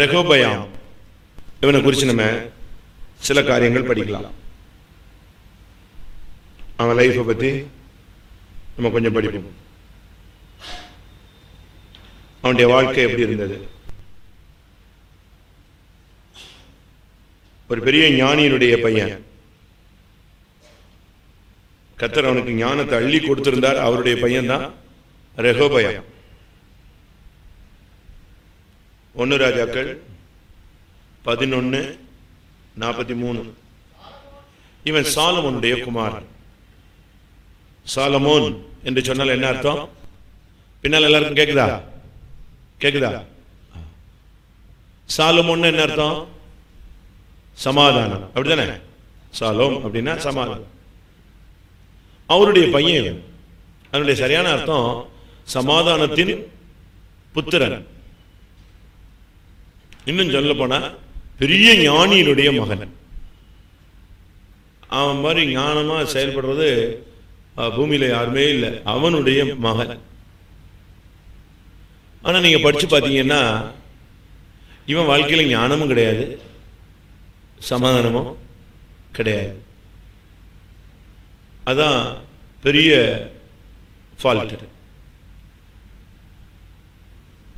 ரெகோபயாம். இவனை குறித்து நம்ம சில காரியங்கள் படிக்கலாம். அவன் லைஃப்பை பற்றி நம்ம கொஞ்சம் படிப்போம். அவனுடைய வாழ்க்கை எப்படி இருந்தது? ஒரு பெரிய ஞானியினுடைய பையன். கத்தர் அவனுக்கு ஞானத்தை அள்ளி கொடுத்திருந்தார். அவருடைய பையன் தான் ரெகோபயம். ஒன்னு ராஜாக்கள் பதினொன்னு நாற்பத்தி மூணு. இவன் சாலமோனுடைய குமாரன். சாலமோன் என்று சொன்னால் என்ன அர்த்தம்? பின்னால் எல்லாருக்கும் கேக்குதா? கேக்குதா? சாலமோன் என்ன அர்த்தம்? சமாதானம். அப்படிதானே சாலோம் அப்படின்னா சமாதானம். அவருடைய பையன் அதனுடைய சரியான அர்த்தம் சமாதானத்தின் புத்திரன். இன்னும் சொல்ல போனா பெரிய ஞானியினுடைய மகன். அவன் மாதிரி ஞானமா செயல்படுறது பூமியில யாருமே இல்லை. அவனுடைய மகன். ஆனா நீங்க படிச்சு பார்த்தீங்கன்னா இவன் வாழ்க்கையில ஞானமும் கிடையாது சமாதானமும் கிடையாது. அதான் பெரிய ஃபால்ட்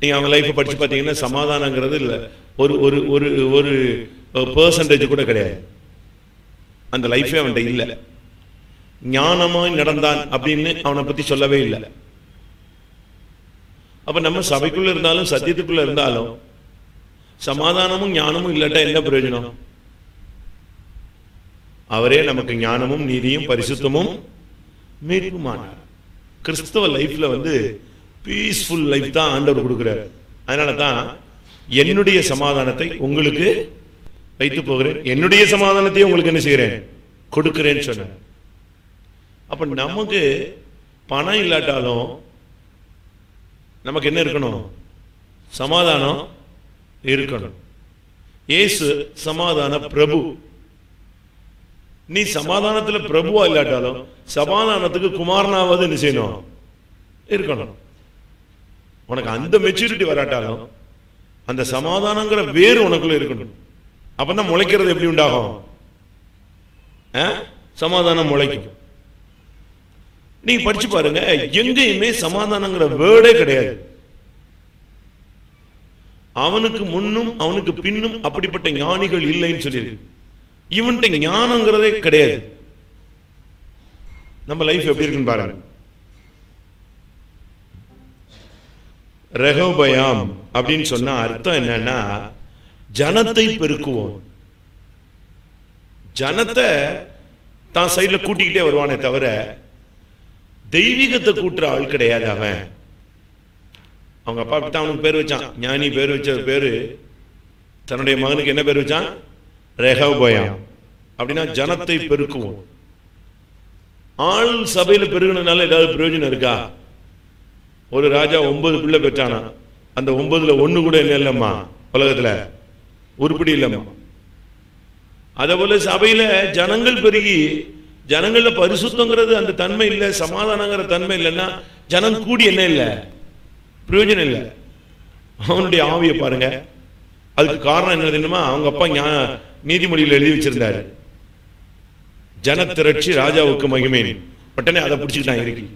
நீங்க அவங்க லைஃப்பை படிச்சு பார்த்தீங்கன்னா சமாதானங்கிறது இல்லை. ஒரு ஒரு ஒரு ஒரு பர்சன்டேஜ் கூட கிடையாது. அந்த லைஃபே அவன்கிட்ட இல்லை. ஞானமாய் நடந்தான் அப்படின்னு அவனை பத்தி சொல்லவே இல்லை. அப்ப நம்ம சபைக்குள்ள இருந்தாலும் சத்தியத்துக்குள்ள இருந்தாலும் சமாதானமும் ஞானமும் இல்லாட்டா என்ன பிரயோஜனம்? அவரே நமக்கு ஞானமும் நீதியும் பரிசுத்தமும் மீட்புமானார் கிறிஸ்தவ லைஃப்ல வந்து பீஸ்ஃபுல் லைஃப் தான் ஆண்டவர் கொடுக்கிறார். அதனால தான் என்னுடைய சமாதானத்தை உங்களுக்கு வைத்து போகிறேன். என்னுடைய சமாதானத்தையும் உங்களுக்கு என்ன செய்கிறேன்? கொடுக்கிறேன்னு சொன்னேன் அப்ப நமக்கு பணம் இல்லாட்டாலும் நமக்கு என்ன இருக்கணும்? சமாதானம் இருக்கணும். இயேசு சமாதான பிரபு. நீ சமாதானத்தில் பிரபுவா இல்லாட்டாலும் சமாதானத்துக்கு குமாரனாவது என்ன செய்யணும்? இருக்கணும். உனக்கு அந்த மெச்சூரிட்டி வராட்டாலும் அந்த சமாதானங்கிற வேறு உனக்குள்ள இருக்கணும். அப்பதான் முளைக்கிறது எப்படி உண்டாகும்? சமாதானம் முளைக்கும். நீங்க படிச்சு பாருங்க எங்கேயுமே சமாதானங்கிற வேர்டே கிடையாது. அவனுக்கு முன்னும் அவனுக்கு பின்னும் அப்படிப்பட்ட ஞானிகள் இல்லைன்னு சொல்லியிருக்கு. இவன்கிட்ட ஞானங்கிறதே கிடையாது. நம்ம லைஃப் எப்படி இருக்குன்னு பாருங்க. ரெகோபயாம் அப்படின்னு சொன்னா அர்த்தம் என்னன்னா ஜனத்தை பெருக்குவோம். ஜனத்தை தான் சைடுல கூட்டிக்கிட்டே வருவானே தவிர தெய்வீகத்தை கூட்டுற ஆள் கிடையாது அவன். அவங்க அப்பா தான் அவனுக்கு பேர் வச்சான். ஞானி பேர் வச்ச பேரு தன்னுடைய மகனுக்கு என்ன பேர் வச்சான்? ரெகோபயாம். அப்படின்னா ஜனத்தை பெருக்குவோம். ஆள் சபையில பெருகினால ஏதாவது பிரயோஜனம் இருக்கா? ஒரு ராஜா ஒன்பது பிள்ளை பெற்றானா? அந்த ஒன்பதுல ஒண்ணு கூட இல்லை இல்லம்மா உலகத்துல. உருப்படி இல்லம்மா. அதே போல சபையில ஜனங்கள் பெருகி ஜனங்கள்ல பரிசுத்தங்கிறது அந்த தன்மை இல்லை சமாதானங்கிற தன்மை இல்லைன்னா ஜனம் கூடி என்ன இல்லை? பிரயோஜனம் இல்லை. அவனுடைய ஆவியை பாருங்க. அதுக்கு காரணம் என்ன தெரியுமா? அவங்க அப்பா நீதிமொழியில் எழுதி வச்சிருந்தாரு. ஜனத்திரட்சி ராஜாவுக்கு மகிமை. உடனே அதை பிடிச்சிக்கிட்டான் இருக்கு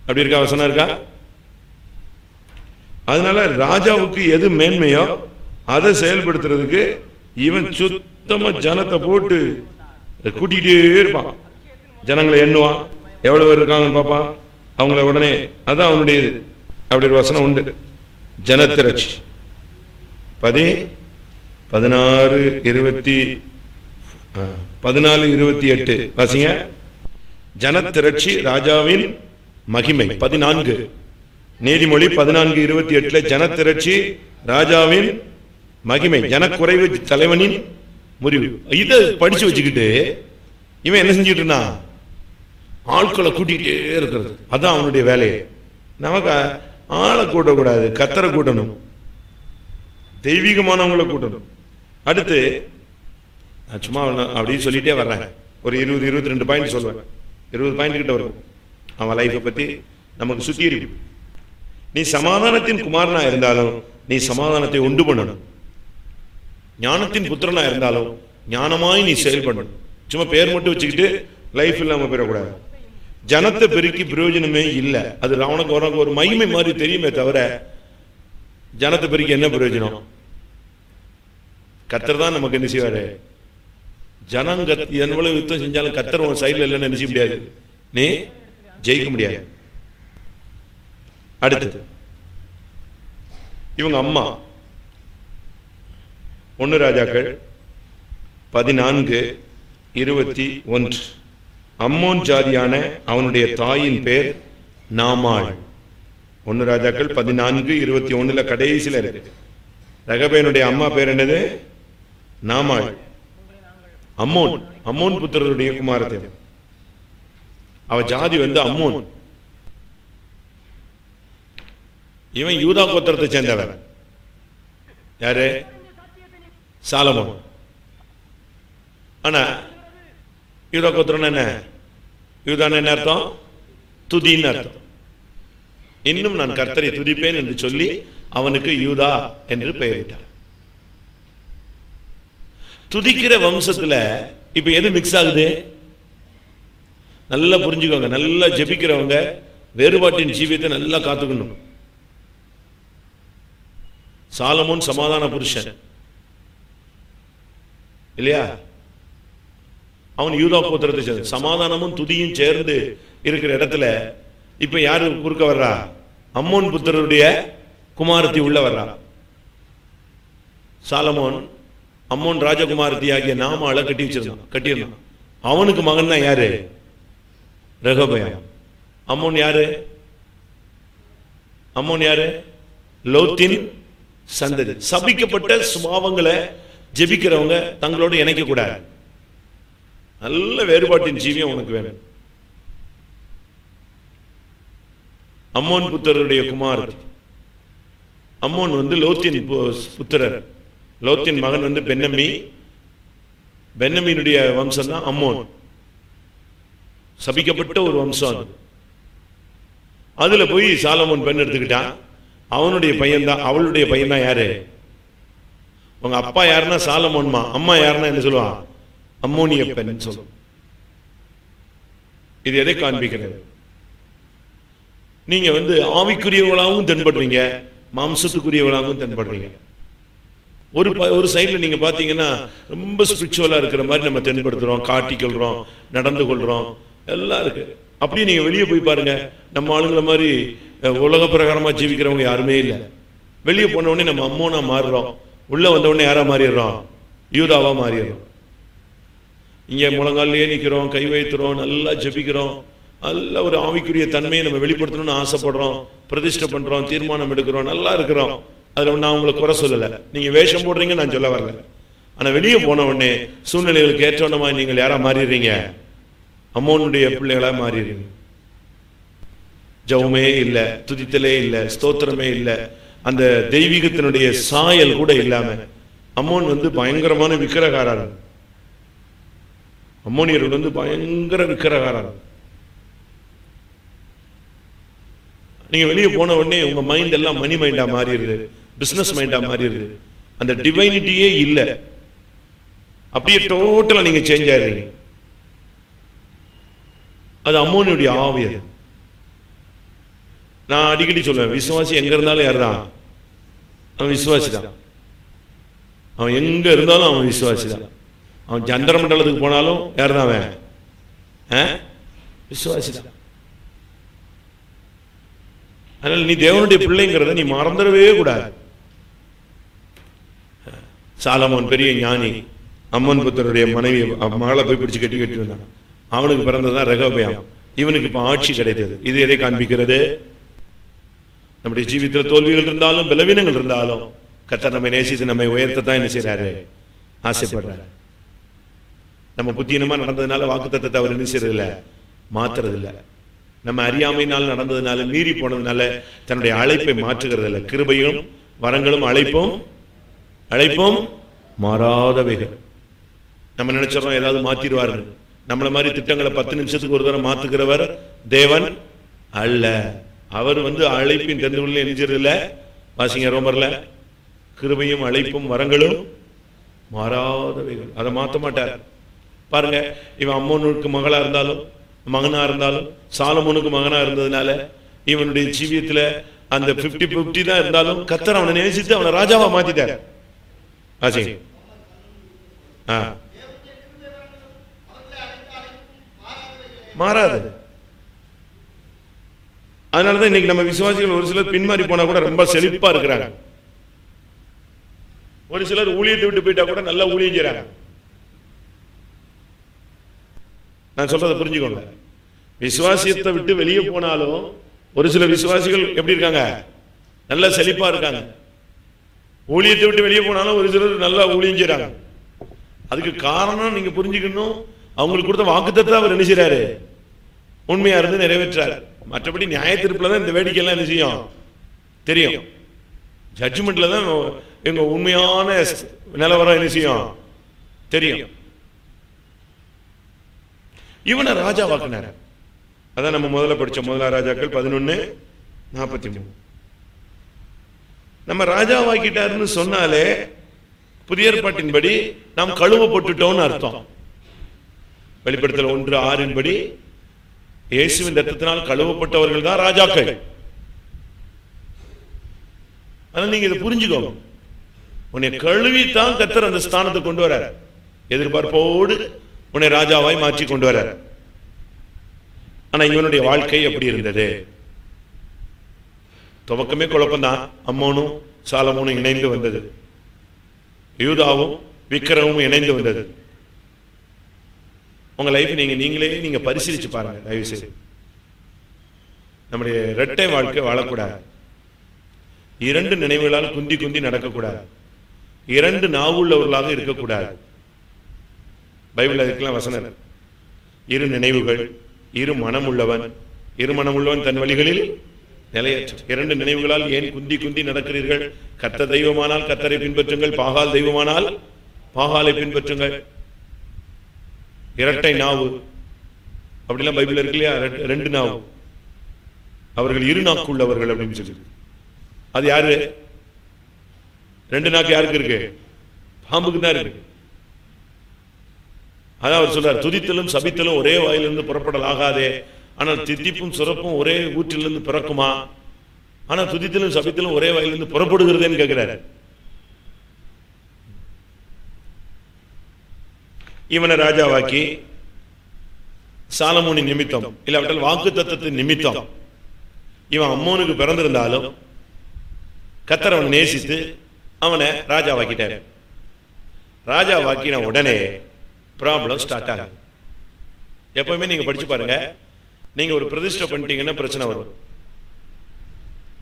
அப்படி இருக்கா? வசனம் இருக்கா அதனால ராஜாவுக்கு எது மேன்மையோ அதை செயல்படுத்துறதுக்கு இவன் சுத்தமா ஜனத்தை போட்டு கூட்டிகிட்டே இருப்பான். ஜனங்களை எண்ணுவான். எவ்வளவு பேர் இருக்காங்கன்னு பார்ப்பான். அவங்கள உடனே அதான் அவனுடைய இது. அப்படி ஒரு வசனம் உண்டு. ஜனத்திரட்சி. பதி பதினாறு இருபத்தி பதினாலு இருபத்தி எட்டு. வாசிங்க. ஜனத்திரட்சி ராஜாவின் மகிமை. பதினான்கு. நீதிமொழி பதினான்கு இருபத்தி எட்டுல ஜனத்திரட்சி ராஜாவின் மகிமை ஜனக்குறைவு தலைவனின் முறிவு. இதை படிச்சு வச்சுக்கிட்டு இவன் என்ன செஞ்சுட்டு இருந்தான் ஆட்களை கூட்டிகிட்டே இருக்கிறது. அதான் அவனுடைய வேலையை. நமக்கு ஆளை கூட்டக்கூடாது கத்தரை கூட்டணும். தெய்வீகமானவங்களை கூட்டணும். அடுத்து நான் சும்மா அப்படின்னு சொல்லிட்டே வர்றேன். ஒரு இருபது இருபத்தி ரெண்டு பாயிண்ட் சொல்லுவேன் இருபது பாயிண்ட் கிட்ட வரும். அவன் லைஃப்பை பத்தி நமக்கு சுத்தி இருக்கு. நீ சமாதானத்தின் குமாரனா இருந்தாலும் நீ சமாதானத்தை உண்டு பண்ணணும். ஞானத்தின் புத்திரனா இருந்தாலும் ஞானமாய் நீ செயல்படணும் சும்மா பேர் மட்டும் வச்சுக்கிட்டு லைஃப் இல்லாம போயிடக்கூடாது. ஜனத்தை பெருக்கி பிரயோஜனமே இல்லை. அது ராவணக்கு உனக்கு ஒரு மகிமை மாதிரி தெரியுமே தவிர ஜனத்தை பெருக்கி என்ன பிரயோஜனம்? கத்தர் தான் நமக்கு என்ன செய்வாரு? ஜனங்க எவ்வளவு யுத்தம் செஞ்சாலும் கத்தர் உன் சைடுல இல்லைன்னு என்ன முடியாது. நீ ஜெயிக்க முடியாது. அடுத்தது இவங்க அம்மா. ஒன்னு ராஜாக்கள். பதினான்கு இருபத்தி ஒன்று. அம்மோன் ஜாதியான அவனுடைய தாயின் பேர் நாமாள். ஒன்னு ராஜாக்கள் பதினான்கு இருபத்தி ஒண்ணுல கடைசியில இருக்கு. ரகபேனுடைய அம்மா பேர் என்னது? நாமாள். அம்மோன். அம்மோன் புத்திரருடைய குமாரத்தை அவ ஜாதி வந்து அம்மோன். இவன் யூதா கோத்திரத்தை சேர்ந்தவன். யாரு? சாலமோன். ஆனா யூதா கோத்திரம் என்ன? யூதான் என்ன அர்த்தம்? துதின்னு அர்த்தம். இன்னும் நான் கர்த்தரை துதிப்பேன் என்று சொல்லி அவனுக்கு யூதா என்று பெயரிட்டார். துதிக்கிற வம்சத்துல இப்ப எது மிக்ஸ் ஆகுது? நல்லா புரிஞ்சுக்கோங்க. நல்லா ஜெபிக்கிறவங்க வேறுபாட்டின் ஜீவியத்தை நல்லா காத்துக்கணும். சாலமோன் சமாதான புருஷன். இல்லையா? அவன் யூதா கோத்திரத்தை சேர்ந்து சமாதானமும் துதியும் சேர்ந்து இருக்கிற இடத்துல இப்ப யாரு குறுக்க வர்றா? அம்மோன் புத்தருடைய குமாரத்தி உள்ள வர்றா. சாலமோன் அம்மோன் ராஜகுமாரத்தி ஆகிய நாம அழ கட்டி வச்சிருந்தான் கட்டியிருந்தான். அவனுக்கு மகன் தான் யாரு? ரகபயம். அம்மோன் யாரு? அம்மோன் யாரு? லோத்தின் சந்ததி. சபிக்கப்பட்ட சுபாவங்களை ஜெபிக்கிறவங்க தங்களோடு இணைக்க கூடாது நல்ல வேறுபாட்டின் ஜீவியம் உனக்கு வேணும். அம்மோன் புத்தருடைய குமார். அம்மோன் வந்து லோத்தின் புத்திரர். லோத்தின் மகன் வந்து பென்னம்மி. பென்னமியினுடைய வம்சம் தான் அம்மோன். சபிக்கப்பட்ட ஒரு வம்சம் அது. அதுல போய் சாலமோன் பெண் எடுத்துக்கிட்டான். அவனுடைய பையன் தான் அவளுடைய பையன் தான் யாரு? உங்க அப்பா யாருன்னா சாலமோன்மா அம்மா யாருன்னா என்ன சொல்லுவான் அம்மோனிய பெண் சொல்லும் இது எதை காண்பிக்கிறது? நீங்க வந்து ஆவிக்குரியவங்களாகவும் தென்படுறீங்க மாம்சத்துக்குரியவங்களாகவும் தென்படுறீங்க. ஒரு ஒரு சைடுல நீங்க பாத்தீங்கன்னா ரொம்ப ஸ்பிரிச்சுவலா இருக்கிற மாதிரி நம்ம தென்படுத்துறோம் காட்டிக்கொள்றோம் நடந்து கொள்றோம் எல்லாம் இருக்கு. அப்படியே நீங்க வெளியே போய் பாருங்க நம்ம ஆளுங்கள மாதிரி உலக பிரகாரமாக ஜீவிக்கிறவங்க யாருமே இல்லை. வெளியே போன உடனே நம்ம அம்மோனா மாறுறோம். உள்ளே வந்த உடனே யாராக மாறிடுறோம்? யூதாவாக மாறிடுறோம். இங்கே முழங்காலே நிற்கிறோம் கை வைத்துறோம் நல்லா ஜெபிக்கிறோம். நல்ல ஒரு ஆவிக்குரிய தன்மையை நம்ம வெளிப்படுத்தணும்னு ஆசைப்படுறோம். பிரதிஷ்டை பண்ணுறோம் தீர்மானம் எடுக்கிறோம் நல்லா இருக்கிறோம். அதில் நான் உங்களை குறை சொல்லலை. நீங்கள் வேஷம் போடுறீங்க நான் சொல்ல வரல. ஆனால் வெளியே போன உடனே சூழ்நிலைகளுக்கு ஏற்றவனமாக நீங்கள் யாராக மாறிடுறீங்க? அம்மோனுடைய பிள்ளைகளாக மாறிடுறீங்க. ஜவுமே இல்ல துதித்தலே இல்ல ஸ்தோத்திரமே இல்ல. அந்த தெய்வீகத்தினுடைய சாயல் கூட இல்லாம அம்மோன் வந்து பயங்கரமான விக்கிரகாரர் அம்மோனியர்கள் வந்து பயங்கர விக்கிரகாரர் நீங்க வெளியே போன உடனே உங்க மைண்ட் எல்லாம் மணி மைண்டா மாறிடுது பிசினஸ் மைண்டா மாறிடுது. அந்த டிவைனிட்டியே இல்ல. அப்படியே டோட்டலா நீங்க சேஞ்ச் ஆயிடுறீங்க. அது அம்மோனியுடைய ஆவியது நான் அடிக்கடி சொல்லுவேன் விசுவாசி எங்க இருந்தாலும் யாருதான்? அவன் விசுவாசி தான் அவன் எங்க இருந்தாலும் அவன் விசுவாசி தான் அவன் சந்திர மண்டலத்துக்கு போனாலும் யாருதான் அவன்? ஆ? விசுவாசி தான் அதனால நீ தேவனுடைய பிள்ளைங்கிறத நீ மறந்துடவே கூடாது. சாலமோன் பெரிய ஞானி அம்மன் புத்தருடைய மனைவி மகளை போய் பிடிச்சு கட்டி கட்டி வந்தான். அவனுக்கு பிறந்ததான் ரகபயம். இவனுக்கு இப்ப ஆட்சி கிடைத்தது. இது எதை காண்பிக்கிறது? நம்முடைய ஜீவிதத்தில் தோல்விகள் இருந்தாலும் பலவீனங்கள் இருந்தாலும் கர்த்தர் நம்மை நேசித்து நம்மை உயர்த்தத்தான் என்ன செய்றாரு? ஆசைப்படுறாரு. நம்ம புத்தீனமா நடந்ததுனால வாக்குத்தத்தை அவர் என்ன செய்யறதில்ல மாத்துறதில்ல. மாத்துறது இல்ல நம்ம அறியாமையினால் நடந்ததுனால மீறி போனதுனால தன்னுடைய அழைப்பை மாற்றுகிறது இல்லை கிருபையும் வரங்களும் அழைப்போம் அழைப்பும் மாறாதவைகள் நம்ம நினைச்சிடறோம் ஏதாவது மாத்திடுவாரு. நம்மள மாதிரி திட்டங்களை பத்து நிமிஷத்துக்கு ஒரு தடவை மாத்துகிறவர் தேவன் அல்ல. அவர் வந்து அழைப்பின் தெரிந்து கொள்ள எஞ்சிருல வாசிங்க ரோமர்ல. கிருபையும் அழைப்பும் வரங்களும் மாறாதவைகள். அதை மாற்ற மாட்டார். பாருங்க இவன் அம்மனுக்கு மகளா இருந்தாலும் மகனா இருந்தாலும் சாலமோனுக்கு மகனா இருந்ததுனால இவனுடைய ஜீவியத்துல அந்த 50 50 தான் இருந்தாலும் கத்தர் அவனை நேசித்து அவனை ராஜாவா மாத்திட்டார். ஆசை ஆ. மாறாது அதனாலதான் இன்னைக்கு நம்ம விசுவாசிகள் ஒரு சிலர் பின்மாறி போனா கூட ரொம்ப செழிப்பா இருக்கிறாங்க. ஒரு சிலர் ஊழியத்தை விட்டு போயிட்டா கூட நல்லா ஊழியம் செய்றாங்க. நான் சொல்றதை புரிஞ்சுக்கோங்க. விசுவாசியத்தை விட்டு வெளியே போனாலும் ஒரு சில விசுவாசிகள் எப்படி இருக்காங்க? நல்ல செழிப்பா இருக்காங்க. ஊழியத்தை விட்டு வெளியே போனாலும் ஒரு சிலர் நல்லா ஊழியம் செய்றாங்க. அதுக்கு காரணம் நீங்க புரிஞ்சுக்கணும். அவங்களுக்கு கொடுத்த வாக்குத்தத்தை அவர் என்ன செய்றாரு? உண்மையா இருந்து நிறைவேற்றாரு மற்றபடி நியாய தீர்ப்புல தான் இந்த வேடிக்கையெல்லாம் என்ன செய்யும்? தெரியும். ஜட்ஜ்மெண்ட்ல தான் எங்க உண்மையான நிலவரம் என்ன செய்யும்? தெரியும். இவனை ராஜாவாக்குனார் அதான் நம்ம முதல்ல படிச்ச முதலா ராஜாக்கள் பதினொன்னு நாற்பத்தி மூணு. நம்ம ராஜாவாக்கிட்டாருன்னு சொன்னாலே புதிய ஏற்பாட்டின்படி நாம் கழுவப்பட்டுட்டோம்னு அர்த்தம். வெளிப்படுத்தல் ஒன்று ஆறின்படி இயேசுவின் ரத்தத்தினால் கழுவப்பட்டவர்கள் தான் ராஜாக்கள். நீங்க இதை புரிஞ்சுக்கோங்க. உன்னை கழுவித்தான் கத்தர் அந்த ஸ்தானத்தை கொண்டு வரார். எதிர்பார்ப்போடு உன்னை ராஜாவாய் மாற்றி கொண்டு வரார். ஆனா இவனுடைய வாழ்க்கை எப்படி இருந்தது? துவக்கமே குழப்பம்தான். அம்மோனும் சாலமோனும் இணைந்து வந்தது. யூதாவும் விக்கிரமும் இணைந்து வந்தது. உங்க லைஃப் நீங்க நீங்களே நீங்க பரிசீலிச்சு பாருங்க தயவு செய்து நம்முடைய இரட்டை வாழ்க்கை வாழக்கூடாது. இரண்டு நினைவுகளால் குந்தி குந்தி நடக்கக்கூடாது. இரண்டு நாவுள்ளவர்களாக இருக்கக்கூடாது. பைபிள் அதுக்கெல்லாம் வசனர் இரு நினைவுகள் இரு மனம் உள்ளவன் இரு மனமுள்ளவன் தன் வழிகளில் நிலையற்ற. இரண்டு நினைவுகளால் ஏன் குந்தி குந்தி நடக்கிறீர்கள்? கத்த தெய்வமானால் கத்தரை பின்பற்றுங்கள் பாகால் தெய்வமானால் பாகாலை பின்பற்றுங்கள். இரட்டை நாவு. அப்படிலாம் பைபிள் இருக்கு இல்லையா? ரெண்டு- ரெண்டு நாவு. அவர்கள் இரு நாக்குள்ளவர்கள் அப்படின்னு சொல்லி. அது யாரு? ரெண்டு நாக்கு யாருக்கு இருக்கு? பாம்புக்கு தான் இருக்கு. அதான் அவர் சொல்றார் துதித்தலும் சபித்தலும் ஒரே வாயிலிருந்து புறப்படல் ஆகாதே. ஆனால் தித்திப்பும் சுரப்பும் ஒரே ஊற்றிலிருந்து பிறக்குமா? ஆனா துதித்தலும் சபித்தலும் ஒரே வாயிலிருந்து புறப்படுகிறதேன்னு கேட்கிறாரு இவனை ராஜாவாக்கி சாலமோனி நிமித்தம் இல்லாவிட்டால் வாக்கு தத்துவத்தின் நிமித்தம் இவன் அம்மோனுக்கு பிறந்திருந்தாலும் கத்தர் அவனை நேசித்து அவனை ராஜாவாக்கிட்டார். ராஜாவாக்கின உடனே ப்ராப்ளம் ஸ்டார்ட் ஆகும் எப்பவுமே நீங்க படிச்சு பாருங்க நீங்க ஒரு பிரதிஷ்டை பண்ணிட்டீங்கன்னா பிரச்சனை வரும்.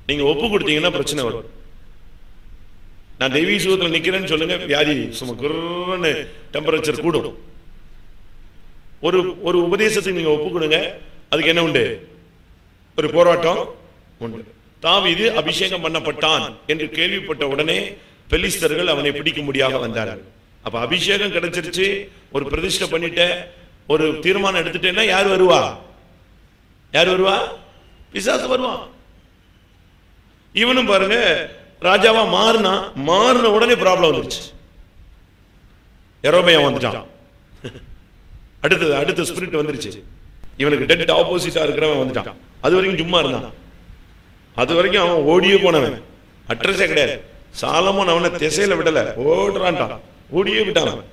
நீங்க ஒப்பு கொடுத்தீங்கன்னா பிரச்சனை வரும். நான் தெய்வீக சுகத்தில் நிக்கிறேன்னு சொல்லுங்க வியாதி சும்மா குர்ன்னு டெம்பரேச்சர் கூடும். ஒரு ஒரு உபதேசத்துக்கு நீங்க ஒப்புக்கொடுங்க அதுக்கு என்ன உண்டு? ஒரு போராட்டம் உண்டு. இது அபிஷேகம் பண்ணப்பட்டான் என்று கேள்விப்பட்ட உடனே பெலிஸ்தர்கள் அவனை பிடிக்க முடியாம வந்தார்கள். அப்ப அபிஷேகம் கிடைச்சிருச்சு ஒரு பிரதிஷ்டை பண்ணிட்ட ஒரு தீர்மானம் எடுத்துட்டேன்னா யார் வருவா? யார் வருவா? பிசாசு வருவான். இவனும் பாருங்க ராஜாவா மாறினா மாறின உடனே ப்ராப்ளம் வந்துருச்சு. எரோபையம் வந்துட்டான். அடுத்தது அடுத்த ஸ்பிரிட் வந்துருச்சு. இவனுக்கு டெட் ஆப்போசிட்டா இருக்கிறவன் வந்துட்டான். அது வரைக்கும் சும்மா இருந்தான். அது வரைக்கும் அவன் ஓடியே போனவன். அட்ரஸே கிடையாது. சாலமோன் அவனை திசையில விடல. ஓடுறான்டான் ஓடியே விட்டான் அவன்.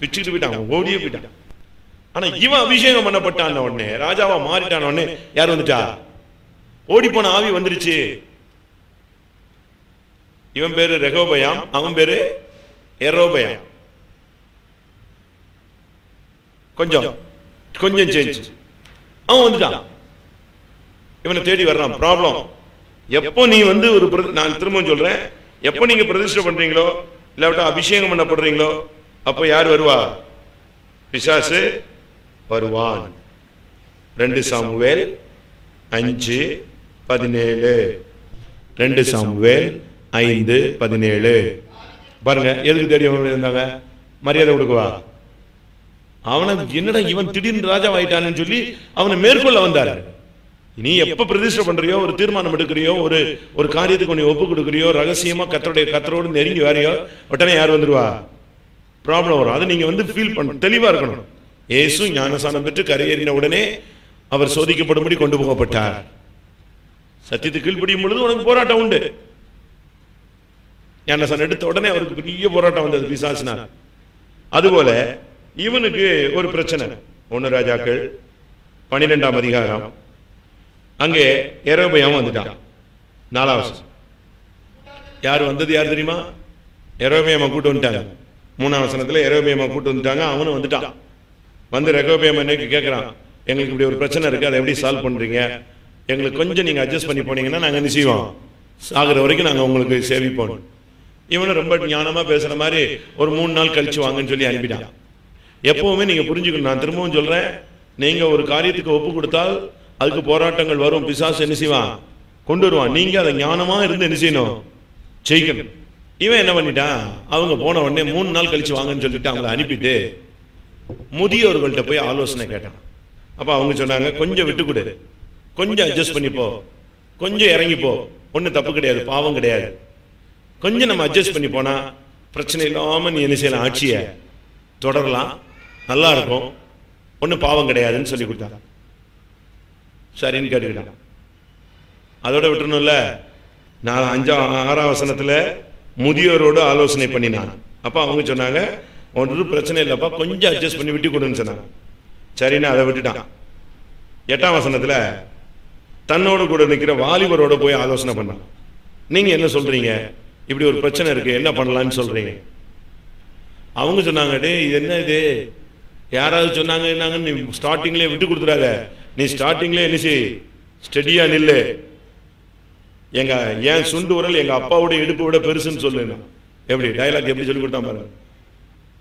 பிச்சுட்டு போயிட்டான் ஓடியே போயிட்டான். ஆனா இவன் அபிஷேகம் பண்ணப்பட்டான் உடனே ராஜாவா மாறிட்டான் உடனே யார் வந்துட்டா? ஓடி போன ஆவி வந்துருச்சு. இவன் பேரு ரெகோபயாம் அவன் பேரு எரோபயாம் கொஞ்சம் கொஞ்சம் சேஞ்ச் அவன் வந்துட்டான். இவனை தேடி வர்றான். ப்ராப்ளம் எப்போ நீ வந்து ஒரு நான் திரும்பவும் சொல்றேன். எப்போ நீங்க பிரதிஷ்டை பண்றீங்களோ இல்லாவிட்டா அபிஷேகம் பண்ணப்படுறீங்களோ அப்போ யார் வருவா? பிசாசு வருவான். ரெண்டு சாமுவேல் அஞ்சு பதினேழு. ரெண்டு சாமுவேல் ஐந்து பதினேழு. பாருங்க எதுக்கு தெரியும் இருந்தாங்க? மரியாதை கொடுக்குவா? அவனை என்னடா இவன் திடீர்னு ராஜா ஆயிட்டான்னு சொல்லி அவனை மேற்கொள்ள வந்தாரு. நீ எப்ப பிரதிஷ்டை பண்றியோ ஒரு தீர்மானம் எடுக்கிறியோ ஒரு ஒரு காரியத்துக்கு நீ ஒப்பு கொடுக்குறியோ ரகசியமா கத்தருடைய கத்தரோடு நெருங்கி வரையோ உடனே யார் வந்துருவா? ப்ராப்ளம் வரும். அதை நீங்க வந்து ஃபீல் பண்ண தெளிவா இருக்கணும். ஏசு ஞானசானம் பெற்று கரையேறின உடனே அவர் சோதிக்கப்படும்படி கொண்டு போகப்பட்டார். சத்தியத்துக்கு கீழ்படியும் பொழுது உனக்கு போராட்டம் உண்டு. ஞானசன் எடுத்த உடனே அவருக்கு பெரிய போராட்டம் வந்தது பிசாசினார் அதுபோல இவனுக்கு ஒரு பிரச்சனை. ஒன்னு ராஜாக்கள் பன்னிரெண்டாம் அதிகாரம். அங்கே எரோபயம் வந்துட்டான். நாலாவது யார் வந்தது யார் தெரியுமா? எரோபியம்மா கூட்டு வந்துட்டாங்க. மூணாம் வசனத்தில் எரோபியம்மா கூட்டு வந்துட்டாங்க அவனும் வந்துட்டான். வந்து ரெகோபியம் என்னைக்கு கேட்குறான் எங்களுக்கு இப்படி ஒரு பிரச்சனை இருக்கு அதை எப்படி சால்வ் பண்றீங்க? எங்களுக்கு கொஞ்சம் நீங்க அட்ஜஸ்ட் பண்ணி போனீங்கன்னா நாங்கள் என்ன செய்வோம்? சாகுற வரைக்கும் நாங்கள் உங்களுக்கு சேவிப்போம். இவனும் ரொம்ப ஞானமா பேசுற மாதிரி ஒரு மூணு நாள் கழிச்சு வாங்கன்னு சொல்லி அனுப்பிட்டான். எப்பவுமே நீங்க புரிஞ்சுக்கணும். நான் திரும்பவும் சொல்றேன். நீங்க ஒரு காரியத்துக்கு ஒப்பு கொடுத்தால் அதுக்கு போராட்டங்கள் வரும். பிசாசு என்ன செய்வான்? கொண்டு வருவான். நீங்க அதை ஞானமா இருந்து என்ன செய்யணும்? ஜெயிக்கணும். இவன் என்ன பண்ணிட்டான்? அவங்க போன உடனே மூணு நாள் கழிச்சு வாங்கன்னு சொல்லிட்டு அவங்கள அனுப்பிட்டு முதியோர்கள்ட்ட போய் ஆலோசனை கேட்டான். அப்ப அவங்க சொன்னாங்க கொஞ்சம் விட்டு கொடு. கொஞ்சம் அட்ஜஸ்ட் பண்ணிப்போ. கொஞ்சம் இறங்கிப்போ. போ ஒன்றும் தப்பு கிடையாது. பாவம் கிடையாது. கொஞ்சம் நம்ம அட்ஜஸ்ட் பண்ணி போனால் பிரச்சனை இல்லாமல் நீ என்ன செய்யலாம்? ஆட்சியை தொடரலாம். நல்லா இருக்கும். ஒன்றும் பாவம் கிடையாதுன்னு சொல்லி கொடுத்தாங்க சரின்னு கேட்டுக்கிட்டான். அதோட விட்டுறணும்ல? நான் அஞ்சாம் ஆறாம் வசனத்தில் முதியோரோடு ஆலோசனை பண்ணினான். அப்போ அவங்க சொன்னாங்க ஒன்று பிரச்சனை இல்லைப்பா கொஞ்சம் அட்ஜஸ்ட் பண்ணி விட்டு கொடுன்னு சொன்னாங்க சரின்னு அதை விட்டுட்டான். எட்டாம் வசனத்தில் தன்னோடு கூட நிற்கிற வாலிபரோட போய் ஆலோசனை பண்ணான். நீங்கள் என்ன சொல்கிறீங்க இப்படி ஒரு பிரச்சனை இருக்கு என்ன பண்ணலாம்னு சொல்றீங்க? அவங்க சொன்னாங்க டே இது என்ன இது? யாராவது சொன்னாங்க என்னங்கன்னு நீ ஸ்டார்டிங்லேயே விட்டு கொடுத்துறாங்க நீ ஸ்டார்டிங்லேயே என்ன செய் ஸ்டெடியா நில்லு. எங்க என் சுண்டு உரல் எங்க அப்பாவுடைய இடுப்பு விட பெருசுன்னு சொல்லு எப்படி? டயலாக் எப்படி சொல்லி கொடுத்தா பாருங்க.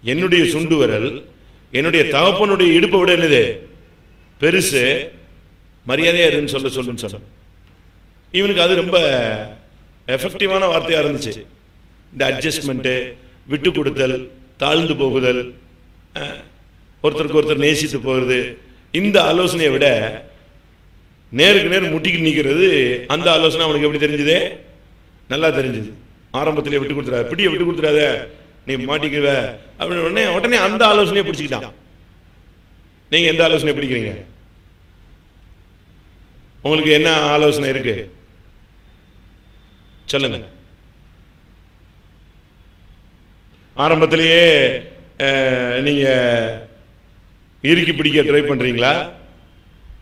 என்னுடைய சுண்டு விரல் என்னுடைய தகப்பனுடைய இடுப்பை விட என்னது? பெருசு மரியாதையா இருன்னு சொல்ல சொல்லுன்னு சொல்ல இவனுக்கு அது ரொம்ப எஃபெக்டிவான வார்த்தையா இருந்துச்சு. இந்த அட்ஜஸ்ட்மெண்ட்டு விட்டு கொடுத்தல் தாழ்ந்து போகுதல் ஒருத்தருக்கு ஒருத்தர் நேசித்து போகிறது இந்த ஆலோசனையை விட நேருக்கு நேர் முட்டிக்கு நிற்கிறது அந்த ஆலோசனை அவனுக்கு எப்படி தெரிஞ்சுது? நல்லா தெரிஞ்சுது. ஆரம்பத்திலே விட்டு கொடுத்துறாத. பிடியை விட்டு கொடுத்துறாத. நீ மாட்டிக்குவ அப்படின்னு உடனே உடனே அந்த ஆலோசனையை பிடிச்சிக்கிட்டான். நீங்கள் எந்த ஆலோசனையை பிடிக்கிறீங்க? உங்களுக்கு என்ன ஆலோசனை இருக்குது சொல்லுங்க. ஆரம்பத்திலேயே நீங்க இறுக்கி பிடிக்க ட்ரை பண்றீங்களா?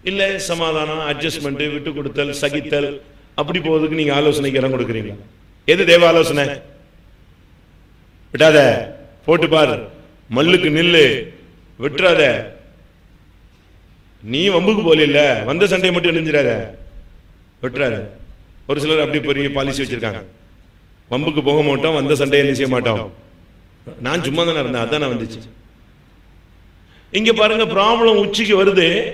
இல்ல சமாதானம் அட்ஜஸ்ட்மெண்ட் விட்டு கொடுத்தல் சகித்தல் அப்படி போவதுக்கு நீங்க ஆலோசனைக்கு இடம் கொடுக்குறீங்களா? எது தேவ ஆலோசனை? விட்டாத போட்டு பார். மல்லுக்கு நில்லு. விட்டுறாத. நீ வம்புக்கு போல இல்ல வந்த சண்டையை மட்டும் எழுஞ்சிடாத விட்டுறாத. ஒரு சிலர் அப்படி பெரிய பாலிசி வச்சிருக்காங்க. வம்புக்கு போக மாட்டோம் வந்த சண்டையை என்ன செய்ய மாட்டோம். நான் சும்மா தானே இருந்தேன் அதான் வந்துச்சு. இங்க பாருங்க ப்ராப்ளம் உச்சிக்கு வருது.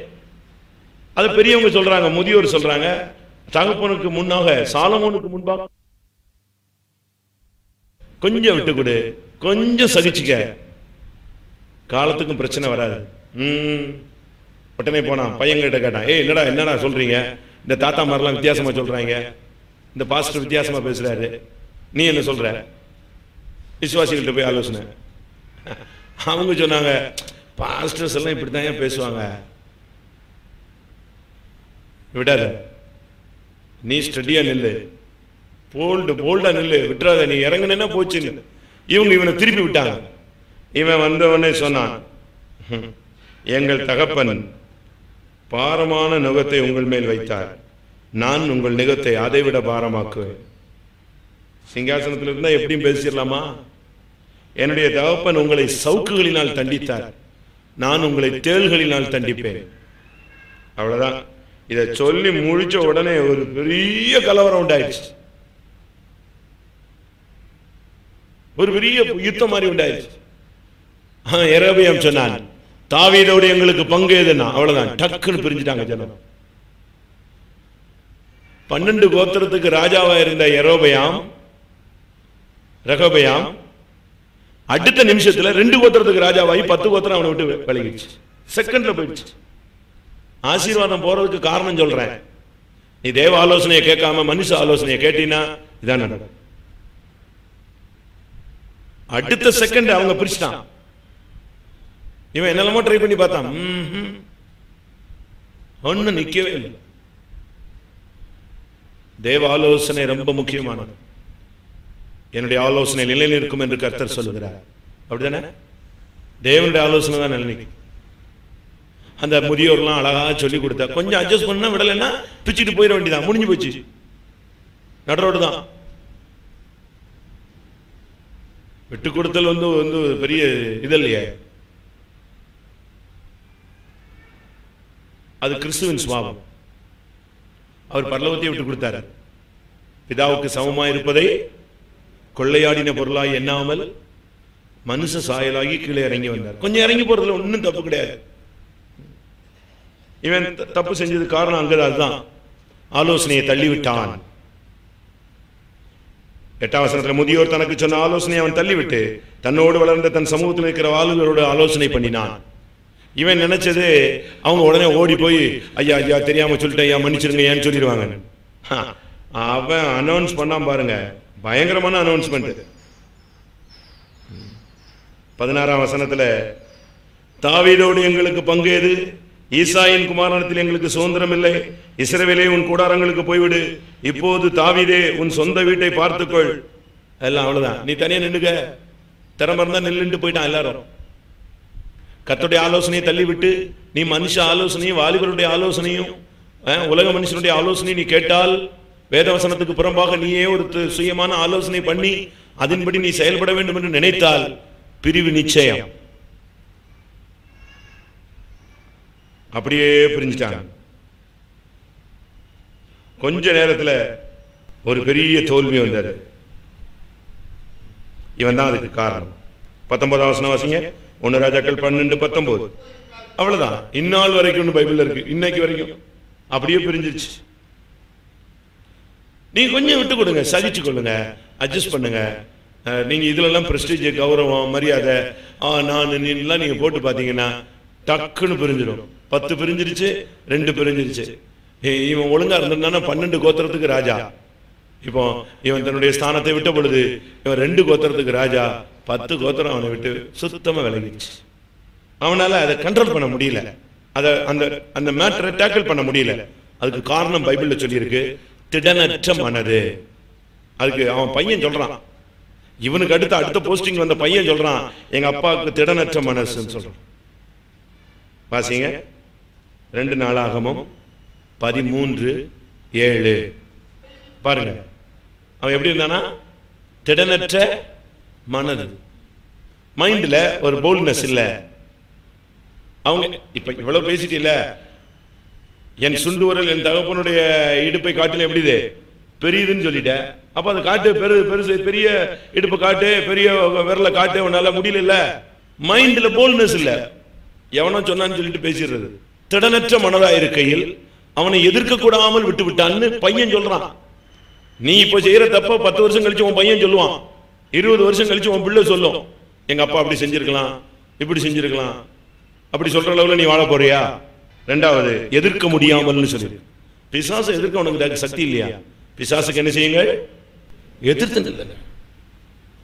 அது பெரியவங்க சொல்றாங்க முதியோர் சொல்றாங்க. தகப்பனுக்கு முன்னாக சாலமோனுக்கு முன்பாக கொஞ்சம் விட்டு கொடு கொஞ்சம் சகிச்சுக்க. காலத்துக்கும் பிரச்சனை வராது. ம். உடனே போனான் பையன்கிட்ட கேட்டான் ஏய் என்னடா என்னடா சொல்றீங்க? இந்த தாத்தா மாதிரிலாம் வித்தியாசமா சொல்றாங்க. இந்த பாஸ்டர் வித்தியாசமா பேசுறாரு. நீ என்ன சொல்ற? விசுவாசிகள்கிட்ட போய் ஆலோசனை. அவங்க சொன்னாங்க பாஸ்டர்ஸ் எல்லாம் இப்படித்தான் ஏன் பேசுவாங்க? விடாத. நீ ஸ்டடியா நில்லு. போல்டு போல்டா நில்லு. விட்டுறாத. நீ இறங்குனா போச்சு இவங்க இவனை திருப்பி விட்டாங்க. இவன் வந்தவனே சொன்னான் "ஹம், எங்கள் தகப்பன் பாரமான நுகத்தை உங்கள் மேல் வைத்தார். நான் உங்கள் நுகத்தை அதைவிட பாரமாக்குவேன். சிங்காசனத்தில் இருந்தால் எப்படியும் பேசிடலாமா? என்னுடைய தகப்பன் உங்களை சவுக்குகளினால் தண்டித்தார். நான் உங்களை தேள்களினால் தண்டிப்பேன். அவ்வளவுதான். இதை சொல்லி முழிச்ச உடனே ஒரு பெரிய கலவரம் உண்டாயிடுச்சு. ஒரு பெரிய யுத்தம் மாதிரி உண்டாயிடுச்சு. எரபியம் சொன்னான். தாவீதோடு எங்களுக்கு பங்கு எதுனா அவ்வளவுதான். டக்குன்னு பிரிஞ்சுட்டாங்க ஜனம். பன்னெண்டு கோத்திரத்துக்கு ராஜாவா இருந்த எரோபயாம் ரகபயாம் அடுத்த நிமிஷத்துல ரெண்டு கோத்திரத்துக்கு ராஜாவாகி பத்து கோத்திரம் அவனை விட்டு விலகிடுச்சு. செகண்ட்ல போயிடுச்சு. ஆசீர்வாதம் போறதுக்கு காரணம் சொல்றேன். நீ தேவ ஆலோசனையை கேட்காம மனுஷ ஆலோசனையை கேட்டீங்கன்னா இதான் நடக்கும். அடுத்த செகண்ட் அவங்க பிரிச்சுட்டான். இவன் என்னெல்லாமோ ட்ரை பண்ணி பார்த்தான். ம்ஹும். நிக்கவே இல்லை. தேவ ஆலோசனை ரொம்ப முக்கியமானது. என்னுடைய ஆலோசனை நிலைநிற்கும் என்று கர்த்தர் சொல்லுகிறார். அப்படிதானே? தேவனுடைய ஆலோசனை தான் நிலைநிற்கும். அந்த முதியோர்லாம் அழகா சொல்லி கொடுத்தா கொஞ்சம் அட்ஜஸ்ட் பண்ணா விடலைன்னா பிச்சுட்டு போயிட வேண்டியதான் முடிஞ்சு போச்சு. நடுரோடு தான். விட்டு கொடுத்தல் வந்து வந்து பெரிய இது இல்லையே? அது கிறிஸ்துவின் சுவாபம். அவர் பரலோகத்தை விட்டு கொடுத்தார். பிதாவுக்கு சமமாக இருப்பதை கொள்ளையாடின பொருளாய் எண்ணாமல் மனுஷ சாயலாகி கீழே இறங்கி வந்தார். கொஞ்சம் இறங்கி போறதுல ஒன்றும் தப்பு கிடையாது. இவன் தப்பு செஞ்சது காரணம் அங்க அதுதான் ஆலோசனையை தள்ளிவிட்டான். எட்டாம் வசனத்துல முதியோர் தனக்கு சொன்ன ஆலோசனையை அவன் தள்ளிவிட்டு தன்னோடு வளர்ந்த தன் சமூகத்தில் இருக்கிற ஆளுநரோடு ஆலோசனை பண்ணினான். இவன் நினைச்சது அவங்க உடனே ஓடி போய் ஐயா ஐயா தெரியாம சொல்லிட்டு ஐயா மன்னிச்சிருங்க ஏன்னு சொல்லிடுவாங்க. அவன் அனௌன்ஸ் பண்ணாம பாருங்க. பயங்கரமான அனௌன்ஸ்மெண்ட் பதினாறாம் வசனத்துல தாவீதோடு எங்களுக்கு பங்கு எது? ஈசாயின் குமாரணத்தில் எங்களுக்கு சுதந்திரம் இல்லை. இஸ்ரவேலே உன் கூடாரங்களுக்கு போய்விடு. இப்போது தாவிதே உன் சொந்த வீட்டை பார்த்துக்கொள். எல்லாம் அவ்வளவுதான். நீ தனியா நின்னுக்க திறமை இருந்தா நில்லுட்டு போயிட்டான் எல்லாரும். கத்தோடைய ஆலோசனையை தள்ளிவிட்டு நீ மனுஷ ஆலோசனையும் வாலிபருடைய ஆலோசனையும் உலக மனுஷனுடைய ஆலோசனையும் நீ கேட்டால் வேதவசனத்துக்கு புறம்பாக நீயே ஒரு சுயமான ஆலோசனை பண்ணி அதன்படி நீ செயல்பட வேண்டும் என்று நினைத்தால் பிரிவு நிச்சயம். அப்படியே பிரிஞ்சிட்டாங்க. கொஞ்ச நேரத்தில் ஒரு பெரிய தோல்வி வந்தாரு இவன் தான் அதுக்கு காரணம். பத்தொன்பதாம் வசனம் வாசிங்க. ஒன்னு ராஜாக்கள் பன்னெண்டு பத்தொன்பது. அவ்வளவுதான். இந்நாள் வரைக்கும் பைபிள் இருக்கு. இன்னைக்கு வரைக்கும். அப்படியே பிரிஞ்சிருச்சு. நீ கொஞ்சம் விட்டு கொடுங்க. சகிச்சு கொள்ளுங்க. அட்ஜஸ்ட் பண்ணுங்க. நீங்க இதுல பிரஸ்டீஜ் கௌரவம் மரியாதை. ஆ நான் எல்லாம் நீங்க போட்டு பாத்தீங்கன்னா டக்குன்னு பிரிஞ்சிடும் பத்து பிரிஞ்சிருச்சு ரெண்டு பிரிஞ்சிருச்சு. இவன் ஒழுங்கா இருந்திருந்தானா பன்னெண்டு கோத்திரத்துக்கு ராஜா. இப்போ இவன் தன்னுடைய ஸ்தானத்தை விட்ட பொழுது இவன் ரெண்டு கோத்திரத்துக்கு ராஜா. பத்து கோத்திரம் அவனை விட்டு சுத்தமாக விலகிடுச்சு. அவனால் அதை கண்ட்ரோல் பண்ண முடியல. அதை அந்த அந்த மேட்டரை டேக்கிள் பண்ண முடியல. அதுக்கு காரணம் பைபிளில் சொல்லியிருக்கு திடனற்ற மனது. அதுக்கு அவன் பையன் சொல்கிறான் இவனுக்கு அடுத்த அடுத்த போஸ்டிங் வந்த பையன் சொல்கிறான் எங்கள் அப்பாவுக்கு திடனற்ற மனசுன்னு சொல்கிறான் வாசிங்க. ரெண்டு நாளாகமும் பதிமூன்று ஏழு. பாருங்க. அவன் எப்படி இருந்தானா? திடனற்ற மனது. மைண்ட்ல ஒரு போல்ட்னஸ் இல்ல. அவங்க இப்ப இவ்வளவு பேசிட்டீல என் சுண்டு விரல் என் தகப்பனுடைய இடுப்பை காட்டில எப்படி இது? பெரியதுன்னு சொல்லிட்ட. அப்ப அது காட்டு பெரு பெருசு பெரிய இடுப்பு காட்டு பெரிய விரலை காட்டு உன்னால முடியல மைண்ட்ல போல்ட்னஸ் இல்ல. எவனோ சொன்னான்னு சொல்லிட்டு பேசிடுறது. திடனற்ற மனதா இருக்கையில் அவனை எதிர்க்க கூடாமல் விட்டு விட்டான்னு பையன் சொல்றான். நீ இப்ப செய்யற தப்ப பத்து வருஷம் கழிச்சு உன் பையன் சொல்லுவான். இருபது வருஷம் கழிச்சு உன் பிள்ளை சொல்லும் எங்க அப்பா அப்படி செஞ்சிருக்கலாம் இப்படி செஞ்சிருக்கலாம். அப்படி சொல்ற அளவுல நீ வாழ போறியா? ரெண்டாவது எதிர்க்க முடியாமல்னு சொல்லி. பிசாசை எதிர்க்க உனக்கு சக்தி இல்லையா? பிசாசுக்கு என்ன செய்யுங்க எதிர்த்து நில்லுங்க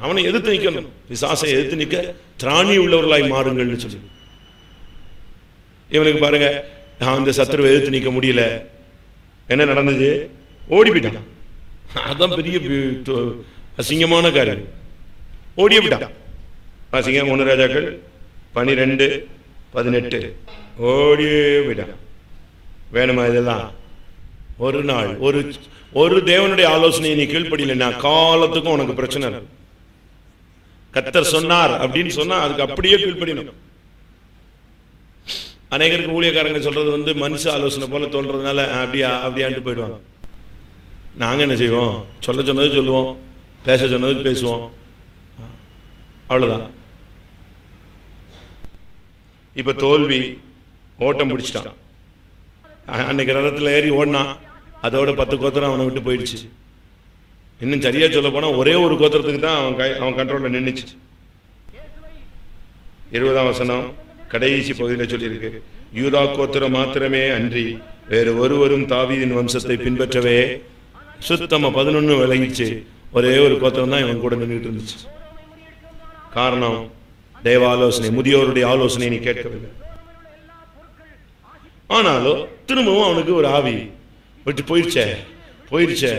அவனை எதிர்த்து நிக்கணும். பிசாசை எதிர்த்து நிக்க திராணி உள்ளவர்களாய் மாறுங்கள்னு சொல்லி. இவனுக்கு பாருங்க நான் அந்த சத்துருவை எதிர்த்து நிக்க முடியல. என்ன நடந்தது? ஓடி போயிட்டான். அதான் பெரிய பி- அசிங்கமான காரியம். ஓடியே விட்டான். வாசிங்க மூணு பனிரெண்டு பதினெட்டு. ஓடியே விட்டான். வேணுமா இதெல்லாம்? ஒரு நாள் ஒரு ஒரு தேவனுடைய ஆலோசனையை நீ கீழ்ப்படியலைன்னா காலத்துக்கும் உனக்கு பிரச்சனை கத்தர் சொன்னார் அப்படின்னு சொன்னா அதுக்கு அப்படியே கீழ்ப்படியணும். அநேகருக்கு ஊழியக்காரங்க சொல்றது வந்து மனுஷ ஆலோசனை போல தோன்றதுனால அப்படியா அப்படியான்ட்டு போயிடுவாங்க. நாங்க என்ன செய்வோம்? சொல்ல சொன்னது சொல்லுவோம். பேச சொன்னது பேசுவோம். அவ்வளோதான் இப்போ தோல்வி ஓட்டம் பிடிச்சிட்டான். அன்னைக்கு ரதத்தில் ஏறி ஓடினான். அதோட பத்து கோத்திரம் அவனை விட்டு போயிடுச்சு. இன்னும் சரியாக சொல்ல போனால் ஒரே ஒரு கோத்திரத்துக்கு தான் அவன் கை அவன் கண்ட்ரோலில் நின்றுச்சு இருபதாம் வசனம் கடைசி பகுதியில் சொல்லியிருக்கு. யூதா கோத்திரம் மாத்திரமே அன்றி வேறு ஒருவரும் தாவியின் வம்சத்தை பின்பற்றவே சுத்தமா பதினொன்னு விளங்கிச்சு ஒரே ஒரு கோத்திரம் தான் இவன் கூட நின்றுட்டு இருந்துச்சு. காரணம் தேவ ஆலோசனை முதியோருடைய ஆலோசனை நீ கேட்கவில்லை. ஆனாலும் திரும்பவும் அவனுக்கு ஒரு ஆவி விட்டு போயிருச்சே போயிருச்சே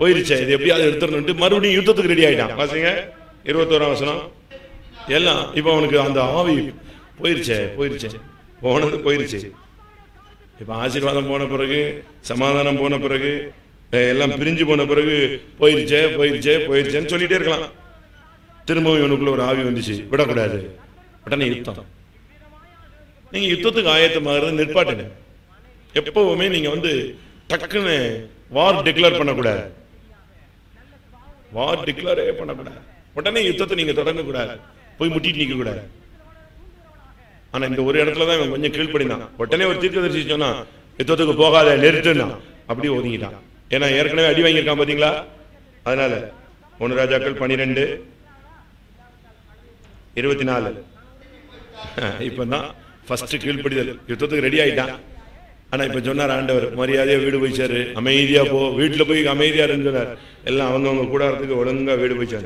போயிருச்சே. இது எப்படியாவது எடுத்துடணும்ட்டு மறுபடியும் யுத்தத்துக்கு ரெடி ஆயிட்டான். பாசிங்க இருபத்தோராம் வசனம். எல்லாம் இப்போ அவனுக்கு அந்த ஆவி போயிருச்சே போயிருச்சே. போனது போயிருச்சு. இப்போ ஆசீர்வாதம் போன பிறகு சமாதானம் போன பிறகு எல்லாம் பிரிஞ்சு போன பிறகு போயிருச்சே போயிருச்சே போயிருச்சேன்னு சொல்லிட்டே இருக்கலாம். திரும்பவும் இவனுக்குள்ள ஒரு ஆவி வந்துச்சு. விடக்கூடாது. உடனே யுத்தம். நீங்க யுத்தத்துக்கு ஆயத்தமாகிறது நிற்பாட்டுங்க. எப்பவுமே நீங்க வந்து டக்குன்னு வார் டிக்ளேர் பண்ணக்கூடாது. வார் டிக்ளேரே பண்ணக்கூடாது. உடனே யுத்தத்தை நீங்க தொடங்கக்கூடாது. போய் முட்டிட்டு நிக்க கூடாது ஆனா இந்த ஒரு இடத்துல தான் இவன் கொஞ்சம் கீழ்ப்படினான். உடனே ஒரு தீர்க்கதரிசி சொன்னா யுத்தத்துக்கு போகாத நிறுத்துனா அப்படியே ஒதுங்கிட்டான். ஏன்னா ஏற்கனவே அடி வாங்கியிருக்கான் பார்த்தீங்களா அதனால ஒன்னு ராஜாக்கள் பன்னிரெண்டு இருபத்தி நாலு இப்பதான் ஃபஸ்ட்டு கீழ்ப்படிதல். யுத்தத்துக்கு ரெடி ஆயிட்டான். ஆனா இப்ப சொன்னார் ஆண்டவர் மரியாதையா வீடு போய் அமைதியாக அமைதியா போ. வீட்டுல போய் அமைதியா இருந்து சொன்னார். எல்லாம் அவங்கவங்க கூடாரத்துக்கு ஒழுங்கா வீடு போய்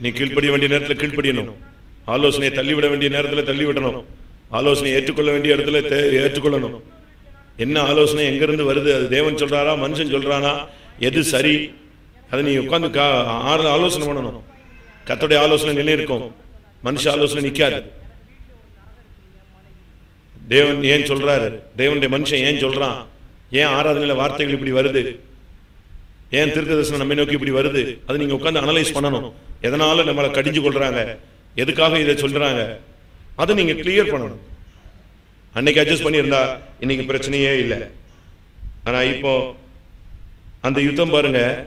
நீ கீழ்ப்படிய வேண்டிய நேரத்துல கீழ்ப்படியணும். ஆலோசனையை தள்ளிவிட வேண்டிய நேரத்துல தள்ளி விடணும் ஆலோசனை ஏற்றுக்கொள்ள வேண்டிய இடத்துல தே- ஏற்றுக்கொள்ளணும். என்ன ஆலோசனை எங்கேருந்து வருது? அது தேவன் சொல்றாரா? மனுஷன் சொல்றானா? எது சரி? அதை நீ உட்காந்து கா ஆறு ஆலோசனை பண்ணணும். கத்தோடைய ஆலோசனை நிலை இருக்கும் மனுஷ ஆலோசனை நிற்காது. தேவன் ஏன் சொல்றாரு? தேவனுடைய மனுஷன் ஏன் சொல்றான்? ஏன் ஆராதனையில வார்த்தைகள் இப்படி வருது? ஏன் தீர்க்கதரிசனம் நம்மை நோக்கி இப்படி வருது? அது நீங்க உட்காந்து அனலைஸ் பண்ணணும். எதனால நம்மளை கடிஞ்சு கொள்றாங்க? எதுக்காக இதை சொல்றாங்க? அதை நீங்க கிளியர் பண்ணணும். அன்னைக்கு அட்ஜஸ்ட் பண்ணியிருந்தா இன்னைக்கு பிரச்சனையே இல்லை. ஆனா இப்போ அந்த யுத்தம் பாருங்க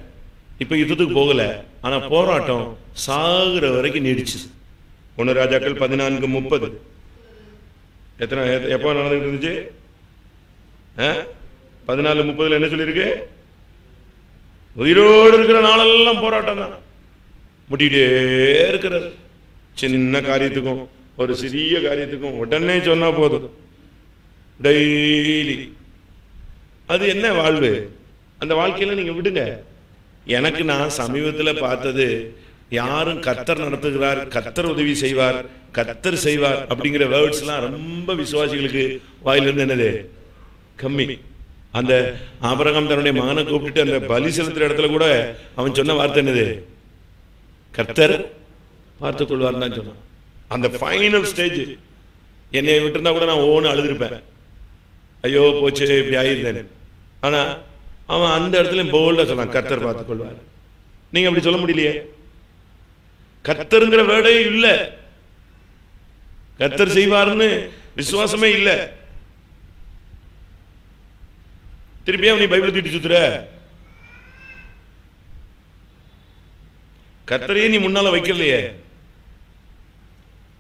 இப்ப யுத்தத்துக்கு போகல ஆனா போராட்டம் சாகுற வரைக்கும் நீடிச்சு ஒன்னு ராஜாக்கள் பதினான்கு முப்பது. எத்தனை எப்போ நடந்துகிட்டு இருந்துச்சு? ஆ? பதினாலு முப்பதுல என்ன சொல்லியிருக்கு? உயிரோடு இருக்கிற நாளெல்லாம் போராட்டம் தான். முட்டிகிட்டே இருக்கிறது. சின்ன காரியத்துக்கும் ஒரு சிறிய காரியத்துக்கும் உடனே சொன்னா போதும். டெய்லி. அது என்ன வாழ்வு? அந்த வாழ்க்கையில நீங்க விடுங்க. எனக்கு நான் சமீபத்தில் பார்த்தது யாரும் கத்தர் நடத்துகிறார் கத்தர் உதவி செய்வார் கத்தர் செய்வார் அப்படிங்கிற வேர்ட்ஸ் எல்லாம் ரொம்ப விசுவாசிகளுக்கு வாயிலிருந்து என்னது? கம்மி. அந்த ஆபரகம் தன்னுடைய மகனை கூப்பிட்டுட்டு அந்த பலி செலுத்துற இடத்துல கூட அவன் சொன்ன வார்த்தை என்னது? கர்த்தர் பார்த்துக் கொள்வார் தான் சொன்னான். அந்த ஃபைனல் ஸ்டேஜ் என்னை விட்டுருந்தா கூட நான் ஓன்னு அழுதுருப்பேன். ஐயோ போச்சு இப்படி ஆயிருந்தேன் ஆனா அவன் அந்த இடத்துல போல்டா சொன்னான் கத்தர் பார்த்துக் கொள்வார் நீங்க அப்படி சொல்ல முடியலையே? கத்தருங்கிற வேடையும் இல்ல. கத்தர் செய்வார்னு விசுவாசமே இல்ல. திருப்பியும் நீ பைபிள் தீட்டி சுத்துற? கத்தரையே நீ முன்னால வைக்கலையே?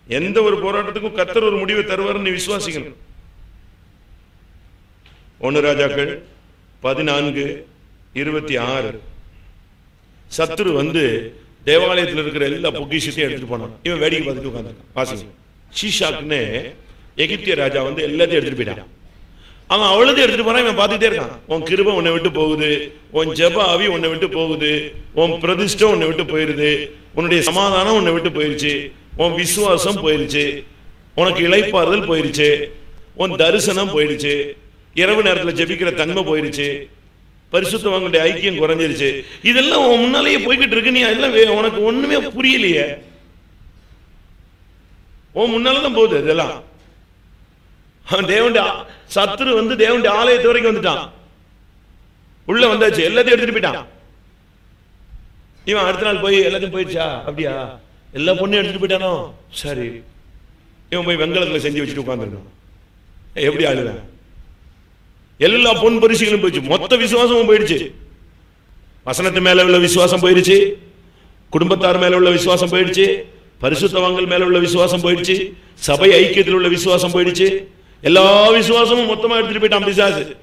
எந்த ஒரு போராட்டத்துக்கும் கத்தர் ஒரு முடிவை தருவார் நீ விசுவாசிக்கணும். ஒன்னு ராஜாக்கள் பதினான்கு இருபத்தி ஆறு. சத்துரு வந்து தேவாலயத்தில் இருக்கிற எல்லா பொக்கிஷத்தையும் எடுத்துட்டு போனான். இவன் வேடிக்கை பார்த்துட்டு உட்காந்துருக்கான் வாசிங்க ஷீஷாக்குன்னு எகிப்திய ராஜா வந்து எல்லாத்தையும் எடுத்துட்டு போயிட்டான். அவன் அவ்வளவு எடுத்துட்டு போறான் இவன் பார்த்துட்டே இருக்கான். உன் கிருப உன்னை விட்டு போகுது. உன் ஜப ஆவி உன்னை விட்டு போகுது. உன் பிரதிஷ்டம் உன்னை விட்டு போயிருது. உன்னுடைய சமாதானம் உன்னை விட்டு போயிருச்சு. உன் விசுவாசம் போயிருச்சு. உனக்கு இளைப்பாறுதல் போயிருச்சு. உன் தரிசனம் போயிடுச்சு இரவு நேரத்தில் ஜெபிக்கிற தன்மை போயிருச்சு. பரிசுத்தவங்களுடைய ஐக்கியம் குறைஞ்சிருச்சு. இதெல்லாம் உன் முன்னாலேயே போய்கிட்டு இருக்கு. நீ அதெல்லாம் உனக்கு ஒண்ணுமே புரியலையே. உன் முன்னாலதான் போகுது இதெல்லாம். அவன் தேவனுடைய சத்துரு வந்து தேவனுடைய ஆலயத்து வரைக்கும் வந்துட்டான். உள்ள வந்தாச்சு. எல்லாத்தையும் எடுத்துட்டு போயிட்டான். இவன் அடுத்த நாள் போய் எல்லாத்தையும் போயிடுச்சா? அப்படியா? எல்லா பொண்ணையும் எடுத்துட்டு போயிட்டானோ? சரி. இவன் போய் வெங்கலத்துல செஞ்சு வச்சுட்டு உட்காந்துருக்கான் எப்படி ஆளுதான் எல்லா பொன் பரிசுகளும் போயிடுச்சு. மொத்த விசுவாசமும் போயிடுச்சு. வசனத்து மேல உள்ள விசுவாசம் போயிடுச்சு. குடும்பத்தார் மேல உள்ள விசுவாசம் போயிடுச்சு. பரிசுத்தவங்கள் மேல உள்ள விசுவாசம் போயிடுச்சு. சபை ஐக்கியத்தில் உள்ள விசுவாசம் போயிடுச்சு. எல்லா விசுவாசமும் மொத்தமா எடுத்துட்டு போயிட்டான் பிசாசு.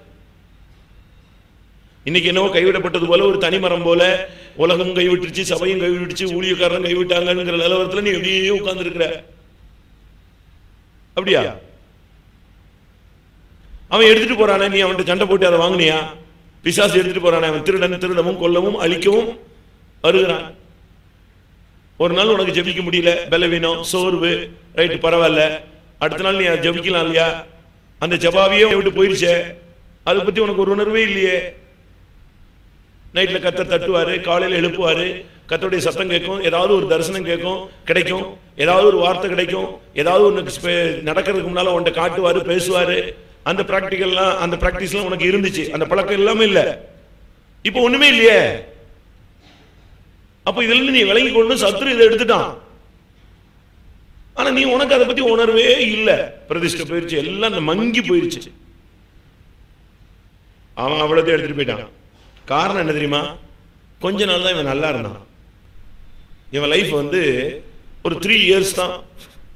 இன்னைக்கு என்னவோ கைவிடப்பட்டது போல ஒரு தனிமரம் போல. உலகம் கைவிட்டுருச்சு சபையும் கைவிட்டுச்சு ஊழியக்காரன் கைவிட்டாங்கிற நிலவரத்துல நீ எப்படியே உட்கார்ந்து இருக்கிற அப்படியா? அவன் எடுத்துட்டு போறானே நீ அவன்கிட்ட சண்டை போட்டு அதை வாங்கினியா? பிசாசு எடுத்துட்டு போறானே அவன் திருடன் திருடவும் கொல்லவும் அழிக்கவும் வருகிறான். ஒரு நாள் உனக்கு ஜெபிக்க முடியல பலவீனம் சோர்வு ரைட்டு பரவாயில்ல. அடுத்த நாள் நீ ஜெபிக்கலாம் இல்லையா? அந்த ஜபாவியே விட்டு போயிருச்சே. அதை பத்தி உனக்கு ஒரு உணர்வே இல்லையே. நைட்ல கத்த தட்டுவாரு காலையில எழுப்புவாரு கத்தருடைய சத்தம் கேட்கும் ஏதாவது ஒரு தரிசனம் கேட்கும் கிடைக்கும். ஏதாவது ஒரு வார்த்தை கிடைக்கும். ஏதாவது ஒன்று நடக்கிறதுக்கு முன்னால உன்ட்ட காட்டுவாரு பேசுவாரு. அந்த ப்ராக்டிக்கல்லாம் அந்த பிராக்டிஸ்லாம் உனக்கு இருந்துச்சு. அந்த பழக்கம் எல்லாமே இல்ல. இப்போ ஒண்ணுமே இல்லையே. அப்போ இதுல இருந்து நீ விளங்கி கொண்டு சத்துரு இதை எடுத்துட்டான். ஆனா நீ உனக்கு அதை பத்தி உணர்வே இல்லை. பிரதிஷ்டை போயிருச்சு. எல்லாம் அந்த மங்கி போயிருச்சு. அவன் அவ்வளோத்தையும் எடுத்துட்டு போயிட்டான். காரணம் என்ன தெரியுமா? கொஞ்ச நாள் தான் இவன் நல்லா இருந்தான். இவன் லைஃப் வந்து ஒரு த்ரீ இயர்ஸ் தான்.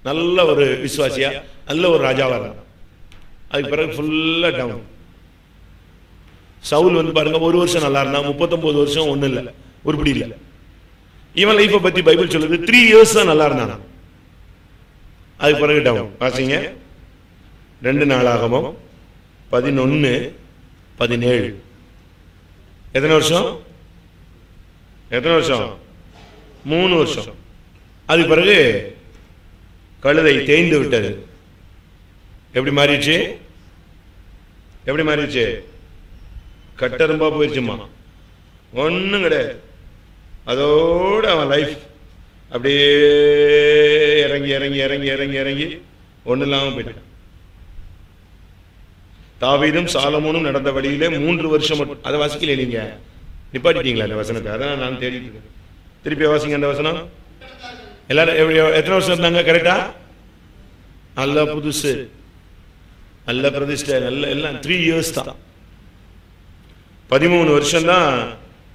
நல்ல ஒரு விசுவாசியா நல்ல ஒரு ராஜாவாக இருந்தான். அதுக்கு பிறகு ஃபுல்லா டவுன் சவுல் வந்து பாருங்க ஒரு வருஷம் நல்லா இருந்தான் முப்பத்தொன்பது வருஷம் ஒண்ணும் இல்லை. உருப்படி இல்லை. இவன் லைஃப்பை பத்தி பைபிள் சொல்லுது த்ரீ இயர்ஸ் தான் நல்லா இருந்தான். அதுக்கு பிறகு டவுன் வாசிங்க. ரெண்டு நாளாகவும் பதினொன்னு பதினேழு. எத்தனை வருஷம்? எத்தனை வருஷம்? மூணு வருஷம். அதுக்கு பிறகு கழுதை தேய்ந்து விட்டது. எப்படி மாறிடுச்சு? எப்படி மாறிடுச்சு? கட்டரும்பா போயிடுச்சுமா ஒன்றும் கிடையாது. அதோட அவன் லைஃப் அப்படியே இறங்கி இறங்கி இறங்கி இறங்கி இறங்கி ஒன்றும் இல்லாமல் போயிட்டான். தாவீதும் சாலமோனும் நடந்த வழியிலே மூன்று வருஷம் மட்டும் அதை வாசிக்கல நீங்க? நிப்பாட்டிட்டீங்களா இந்த வசனத்தை? அதான் நான் தேடிட்டு இருக்கேன். திருப்பி வாசிங்க அந்த வசனம். எல்லாரும் எத்தனை வருஷம் இருந்தாங்க? கரெக்டா நல்லா புதுசு. நல்ல பிரதிஷ்டை நல்ல எல்லாம் த்ரீ இயர்ஸ் தான். பதிமூணு வருஷம் தான்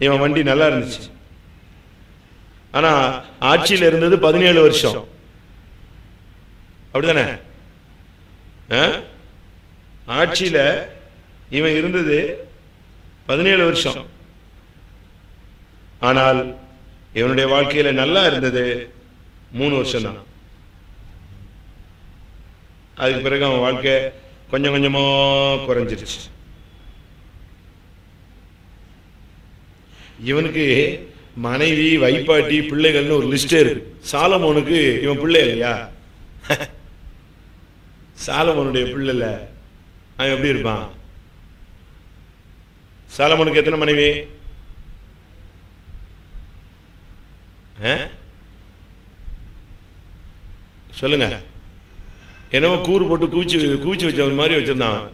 இவன் வண்டி நல்லா இருந்துச்சு. ஆனா ஆட்சியில் இருந்தது பதினேழு வருஷம். அப்படிதானே? ஆட்சியில இவன் இருந்தது பதினேழு வருஷம். ஆனால் இவனுடைய வாழ்க்கையில நல்லா இருந்தது மூணு வருஷம் தான் அதுக்கு பிறகு அவன் வாழ்க்கை கொஞ்சம் கொஞ்சமா குறைஞ்சிருச்சு. இவனுக்கு மனைவி வைப்பாட்டி பிள்ளைகள்னு ஒரு லிஸ்டே இருக்கு. சாலமோனுக்கு இவன் பிள்ளை இல்லையா? சாலமோனுடைய பிள்ளை அவன் எப்படி இருப்பான்? சாலமோனுக்கு எத்தனை மனைவி? ஆ? சொல்லுங்க. என்னவோ கூறு போட்டு கூச்சி கூச்சி வச்ச மாதிரி வச்சிருந்தான்.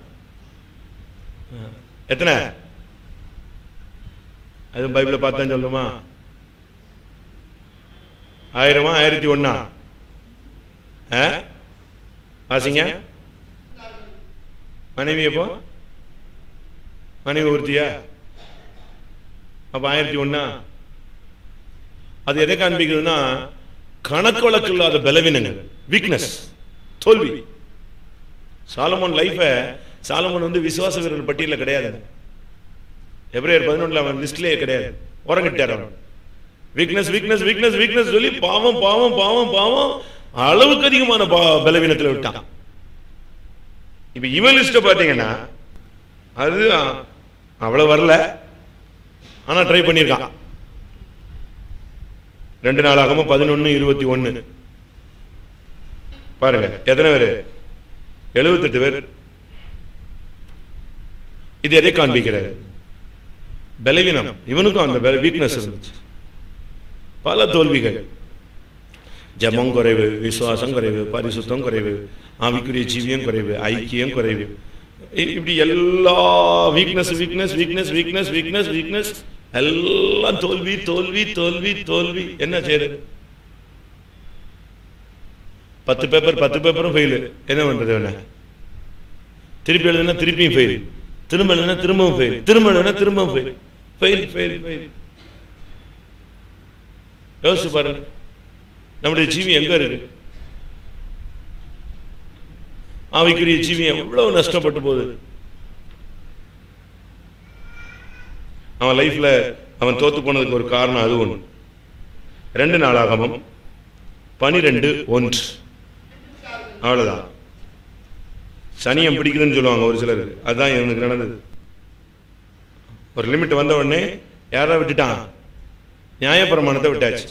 எத்தனை? அது பைபிள பார்த்தா சொல்லுமா ஆயிரமா? ஆயிரத்தி ஒன்னா ஆ? வாசிங்க. மனைவி எப்போ? மனைவி ஒருத்தியா? அப்ப ஆயிரத்தி ஒன்னா அது எதை காண்பிக்குதுன்னா கணக்கு வழக்கு இல்லாத பலவீனங்கள் வீக்னஸ் தோல்வி. சாலமோன் லைஃப சாலமோன் வந்து விசுவாச வீரர் பட்டியலில் கிடையாது. எப்ரேயர் பதினொன்றுல அவன் லிஸ்ட்லயே கிடையாது. உறங்கிட்டார் அவன். வீக்னஸ் வீக்னஸ் வீக்னஸ் வீக்னஸ் சொல்லி பாவம் பாவம் பாவம் பாவம் அளவுக்கு அதிகமான பலவீனத்துல விட்டான். இப்ப இவன் லிஸ்ட பாத்தீங்கன்னா அது அவ்வளவு வரல. ஆனா ட்ரை பண்ணியிருக்கான். ரெண்டு நாளாகவும் பதினொன்னு இருபத்தி ஒன்னு. பாருங்க எத்தனை பேர்? எழுபத்தெட்டு பேர். இது எதை காண்பிக்கிறார் பலவீனம். இவனுக்கும் அந்த வீக்னஸ் இருந்துச்சு. பல தோல்விகள். ஜபம் குறைவு விசுவாசம் குறைவு பரிசுத்தம் குறைவு ஆவிக்குரிய ஜீவியம் குறைவு ஐக்கியம் குறைவு. இப்படி எல்லா weakness weakness weakness weakness weakness weakness எல்லாம் தோல்வி தோல்வி தோல்வி தோல்வி. என்ன செய்யறது? பத்து பேப்பர் பத்து பேப்பரும் ஃபெயிலு என்ன பண்ணுறது என்ன திருப்பி எழுதுனா திருப்பியும் ஃபெயில் திரும்ப எழுதுனா திரும்பவும் ஃபெயில் திரும்ப எழுதுனா திரும்பவும் ஃபெயில் ஃபெயில் ஃபெயில் ஃபெயில் யோசிச்சு பாருங்க. நம்முடைய ஜீவி எங்கே இருக்கு? ஆவிக்குரிய ஜீவி எவ்வளவு நஷ்டப்பட்டு போகுது? அவன் லைஃப்ல அவன் தோத்து போனதுக்கு ஒரு காரணம் அது ஒன்று ரெண்டு நாளாகவும் பனிரெண்டு ஒன்று. அவ்வளவுதான். சனியம் பிடிக்குதுன்னு சொல்லுவாங்க ஒரு சிலர். அதுதான் இவனுக்கு நடந்தது. ஒரு லிமிட் வந்த உடனே யாரா விட்டுட்டான். நியாயப்பிரமாணத்தை விட்டாச்சு.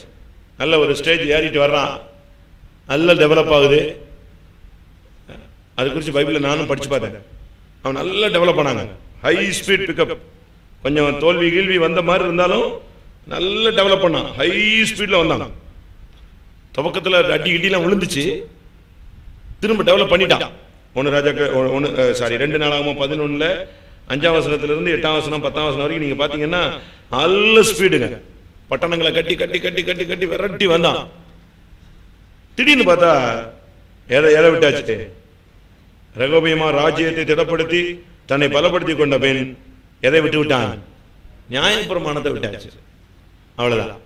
நல்ல ஒரு ஸ்டேஜ் ஏறிட்டு வர்றான். நல்ல டெவலப் ஆகுது. அது குறித்து பைபிளில் நானும் படிச்சு பார்த்தேன். அவன் நல்லா டெவலப் பண்ணாங்க ஹை ஸ்பீட் பிக்கப் கொஞ்சம் தோல்வி கீழ்வி வந்த மாதிரி இருந்தாலும் நல்ல டெவலப் பண்ணான். ஹை ஸ்பீடில் வந்தாங்க துவக்கத்தில் அடி கிட்டிலாம் விழுந்துச்சு. திரும்ப டெவலப் பண்ணிட்டான். ஒன்று ராஜாக்கு ஒன்று சாரி ரெண்டு நாளாகவும் பதினொன்றில் அஞ்சாம் வசனத்திலிருந்து எட்டாம் வசனம் பத்தாம் வசனம் வரைக்கும் நீங்கள் பார்த்தீங்கன்னா நல்ல ஸ்பீடுங்க பட்டணங்களை கட்டி கட்டி கட்டி கட்டி கட்டி விரட்டி வந்தான். திடீர்னு பார்த்தா எதை எதை விட்டாச்சு. ரகோபியமா ராஜ்யத்தை திடப்படுத்தி தன்னை பலப்படுத்தி கொண்ட பெண் எதை விட்டு விட்டான்? நியாயப்பிரமாணத்தை விட்டாச்சு. அவ்வளவுதான்.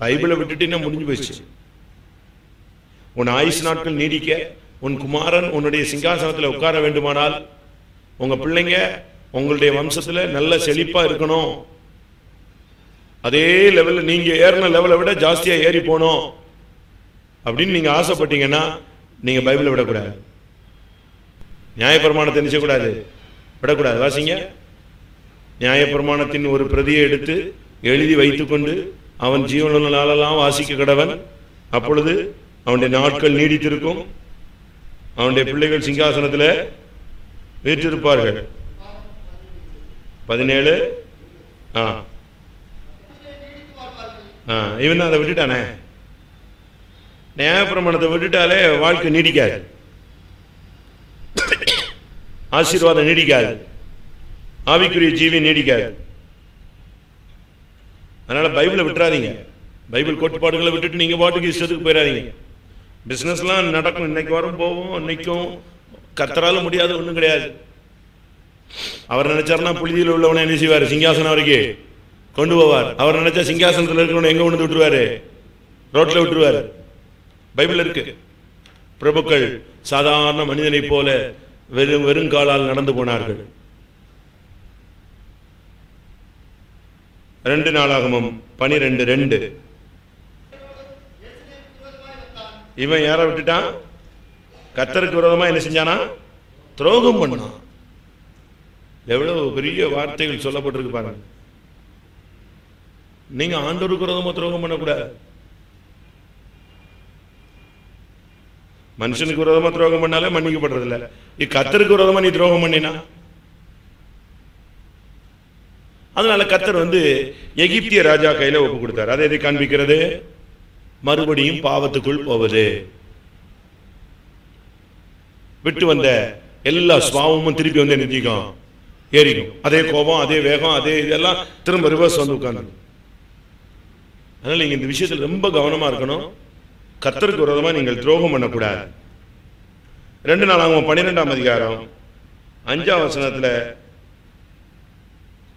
பைபிளை விட்டுட்டு முடிஞ்சு போயிடுச்சு. உன் ஆயுசு நாட்கள் நீடிக்க உன் குமாரன் உன்னுடைய சிங்காசனத்தில் உட்கார வேண்டுமானால் உங்க பிள்ளைங்க உங்களுடைய வம்சத்துல நல்ல செழிப்பா இருக்கணும். அதே லெவலில் நீங்க ஏறின லெவலை விட ஜாஸ்தியா ஏறி போகணும். அப்படின்னு நீங்க ஆசைப்பட்டீங்கன்னா நீங்க பைபிளை விடக்கூடாது. நியாயப்பிரமாணத்தை நினைச்சக்கூடாது. விடக்கூடாது. வாசிங்க. நியாயப்பிரமாணத்தின் ஒரு பிரதியை எடுத்து எழுதி வைத்துக்கொண்டு அவன் ஜீவனுள்ள நாளெல்லாம் வாசிக்க கடவன். அப்பொழுது அவனுடைய நாட்கள் நீடித்திருக்கும். அவனுடைய பிள்ளைகள் சிங்காசனத்தில் வீற்றிருப்பார்கள். பதினேழு. ஆ. ஆ இவன் அதை விட்டுட்டானே? நியாயப்பிரமாணத்தை விட்டுட்டாலே வாழ்க்கை நீடிக்காது. ஆசீர்வாதம் நீடிக்காது. ஆவிக்குரிய ஜீவி நீடிக்காது. அதனால பைபிளை விட்டுறாதீங்க. பைபிள் கோட்பாடுகளை விட்டுட்டு நீங்க பாட்டுக்கு இஷ்டத்துக்கு போயிடாதீங்க பிசினஸ்லாம் நடக்கும். இன்னைக்கு வரும் போவோம் இன்னைக்கும் கத்தரால முடியாது ஒன்றும் கிடையாது. அவர் நினைச்சாருன்னா புழுதியில் உள்ளவனை என்ன செய்வார்? சிங்காசனம் வரைக்கும் கொண்டு போவார். அவர் நினைச்சா சிங்காசனத்தில் இருக்கிறவனை எங்க கொண்டு விட்டுருவாரு? ரோட்ல விட்டுருவார். பைபிள் இருக்கு. பிரபுக்கள் சாதாரண மனிதனைப் போல வெறும் வெறுங்காலால் நடந்து போனார்கள். ரெண்டு நாளாகமும் பனிரெண்டு ரெண்டு. இவன் யார விட்டுட்டான்? கத்தருக்கு விரோதமா என்ன செஞ்சானா? துரோகம் பண்ணான் எவ்வளவு பெரிய வார்த்தைகள் சொல்லப்பட்டிருக்கு பாருங்க. நீங்க ஆண்டோருக்கு விரோதமா துரோகம் பண்ணக்கூடாது. மனுஷனுக்கு விரோதமா துரோகம் பண்ணாலே மன்னிக்கப்படுறது இல்ல இது கத்தருக்கு விரோதமா நீ துரோகம் பண்ணினா. அதனால கத்தர் வந்து எகிப்திய ராஜா கையில ஒப்பு கொடுத்தார். அதை எதை காண்பிக்கிறது? மறுபடியும் பாவத்துக்குள் போவது. விட்டு வந்த எல்லா சுவாவமும் திருப்பி வந்து நிதிக்கும் ஏறிக்கும் அதே கோபம் அதே வேகம் அதே இதெல்லாம் திரும்ப ரிவர்ஸ் வந்து உட்கார்ந்து. அதனால நீங்க இந்த விஷயத்துல ரொம்ப கவனமா இருக்கணும். கத்தருக்கு விரோதமா நீங்கள் துரோகம் பண்ணக்கூடாது. ரெண்டு நாள் பன்னிரெண்டாம் அதிகாரம் அஞ்சாம் வசனத்துல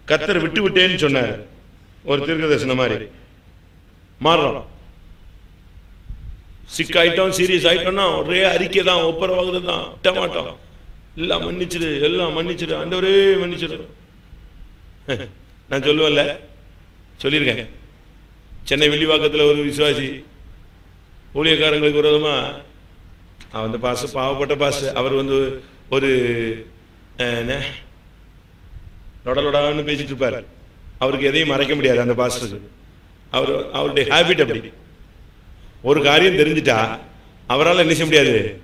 கத்தர் விட்டு விட்டேன்னு சொன்னார். ஒரு தீர்க்கதரிசனம் மாதிரி. மாறுறோம் சிக் ஆயிட்டோம் சீரியஸ் ஆயிட்டோம்னா ஒரே அறிக்கை தான் ஒப்புரவாகுது தான். விட்டமாட்டோம் எல்லாம் மன்னிச்சிடு எல்லாம் மன்னிச்சிடு. ஆண்டவரே மன்னிச்சிடு. நான் சொல்லுவேன்ல? சொல்லியிருக்கேன் சென்னை வெள்ளிவாக்கத்தில் ஒரு விசுவாசி ஊழியக்காரங்களுக்கு விரோதமா அவன் அந்த பாச பாவப்பட்ட பாச. அவர் வந்து ஒரு என்ன? லொடலொடான்னு பேசிட்டு இருப்பார். அவருக்கு எதையும் மறைக்க முடியாது அந்த பாஸ்டருக்கு. அவர் அவருடைய ஹேபிட் அப்படி. ஒரு காரியம் தெரிஞ்சிட்டா அவரால் என்ன செய்ய முடியாது?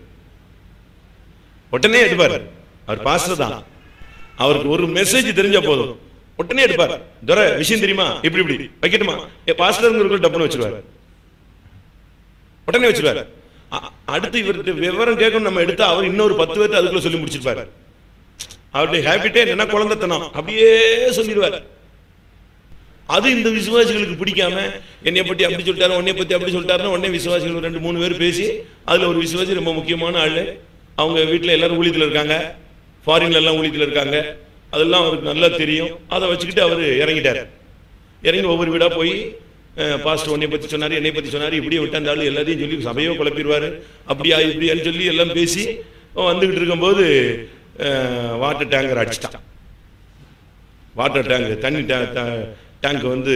உடனே எடுப்பார். அவர் பாஸ்டர் தான். அவருக்கு ஒரு மெசேஜ் தெரிஞ்சா போதும். உடனே எடுப்பார். துர விஷயம் தெரியுமா? இப்படி இப்படி. வைக்கட்டுமா? பாஸ்டர் டப்புன்னு வச்சிருவார். உடனே வச்சிருவார். அடுத்து இவருக்கு விவரம் கேட்கணும் நம்ம எடுத்தா அவர் இன்னொரு பத்து பேர்த்து அதுக்குள்ள சொல்லி முடிச்சிருப்பாரு. அவருடைய ஹேபிட்டே என்ன குழந்தைத்தனம். அப்படியே சொல்லிடுவார். அது இந்த விசுவாசிகளுக்கு பிடிக்காம என்னை பத்தி அப்படி சொல்லிட்டாரு உன்னைய பத்தி அப்படி சொல்லிட்டாருன்னு உடனே விசுவாசிகள் ரெண்டு மூணு பேர் பேசி அதுல ஒரு விசுவாசி ரொம்ப முக்கியமான ஆளு. அவங்க வீட்டுல எல்லாரும் ஊழியத்துல இருக்காங்க. ஃபாரின்ல எல்லாம் ஊழியத்துல இருக்காங்க. அதெல்லாம் அவருக்கு நல்லா தெரியும். அதை வச்சுக்கிட்டு அவர் இறங்கிட்டார். இறங்கி ஒவ்வொரு வீடா போய் பாஸ்டர் உன்னை பத்தி சொன்னாரு என்னை பத்தி சொன்னாரு இப்படியே விட்டு அந்த எல்லாத்தையும் சொல்லி சபையோ குழப்பிடுவாரு. அப்படியா இப்படியான்னு சொல்லி எல்லாம் பேசி வந்துக்கிட்டு வந்துகிட்டு இருக்கும்போது வாட்டர் டேங்கர் அடிச்சிட்டான். வாட்டர் டேங்கர் தண்ணி டேங்க் வந்து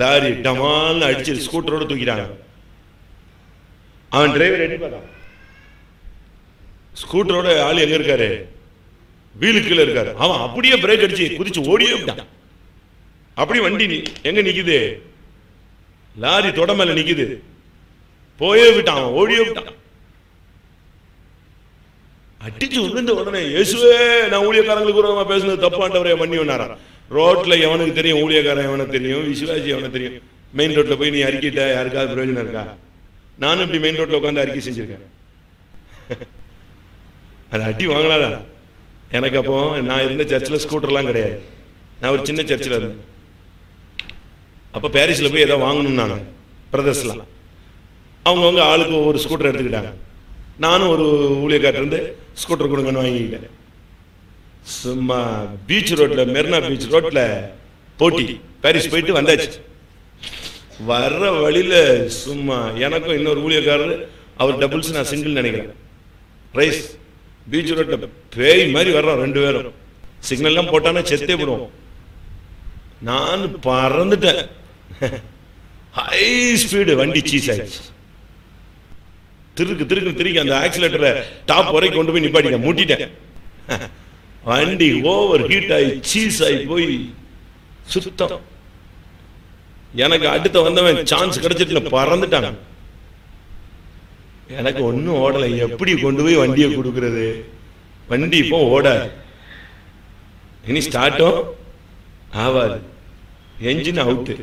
லாரி டமால்னு அடிச்சு ஸ்கூட்டரோட தூக்கிறாங்க அவன் டிரைவர் எட்டி பார்த்தான். ஸ்கூட்டரோட ஆள் எங்க இருக்காரு? வீலு கீழே இருக்காரு. அவன் அப்படியே பிரேக் அடிச்சு குதிச்சு ஓடியே விட்டான் அப்படி வண்டி எங்க நிக்குது? லாரி தொட மேல நிக்குது. போயே விட்டான். அவன் ஓடியே விட்டான் அடிச்சு விழுந்த உடனே இயேசுவே நான் ஊழியக்காரங்களுக்கு பேசுனது தப்பாண்டவரே மன்னி வந்தாரா? ரோட்ல எவனுக்கு தெரியும் ஊழியக்காரன் எவனுக்கு தெரியும் விசுவாசி எவனை தெரியும்? மெயின் ரோட்ல போய் நீ அறிக்கிட்ட யாருக்காவது பிரயோஜனம் இருக்கா? நானும் இப்படி மெயின் ரோட்ல உட்காந்து அறிக்கை செஞ்சிருக்கேன். அது அடி வாங்கலாதா எனக்கு அப்போ நான் இருந்த சர்ச்சில் ஸ்கூட்டர்லாம் கிடையாது. நான் ஒரு சின்ன சர்ச்சில் இருந்தேன். அப்போ பாரிஸில் போய் ஏதோ வாங்கணும் நான் பிரதர்ஸ்லாம் அவங்கவுங்க ஆளுக்கு ஒவ்வொரு ஸ்கூட்டர் எடுத்துக்கிட்டாங்க. நானும் ஒரு ஊழியக்காட்டிருந்து ஸ்கூட்டர் கொடுங்கன்னு வாங்கிக்கிட்டேன். சும்மா பீச் ரோட்ல மெரினா பீச் ரோட்ல போட்டி. பாரிஸ் போயிட்டு வந்தாச்சு. வர்ற வழியில சும்மா எனக்கும் இன்னொரு ஊழியக்காரர் அவர் டபுள்ஸ் நான் சிங்கிள் நினைக்கிறேன். ரைஸ் பீச் ரோட்ல பேய் மாதிரி வர்றோம் ரெண்டு பேரும். சிக்னல்லாம் போட்டானா செத்தே போடுவோம். நான் பறந்துட்டேன். ஹை ஸ்பீடு வண்டி சீஸ் ஆயிடுச்சு. திருக்கு திருக்கு திருக்கு அந்த ஆக்சிலேட்டரை டாப் வரைக்கும் கொண்டு போய் நிப்பாட்டிட்டேன். மூட்டிட்டேன். வண்டி ஓவர் ஹீட் ஆகி சீஸ் ஆகி போய் சுத்தம். எனக்கு அடுத்த வந்தவன் சான்ஸ் கிடைச்சிட்டு பறந்துட்டாங்க. எனக்கு ஒன்றும் ஓடலை. எப்படி கொண்டு போய் வண்டியை கொடுக்கறது? வண்டி இப்போ ஓடாது. இனி ஸ்டார்ட்டும் ஆவாது. என்ஜின் அவுட்டு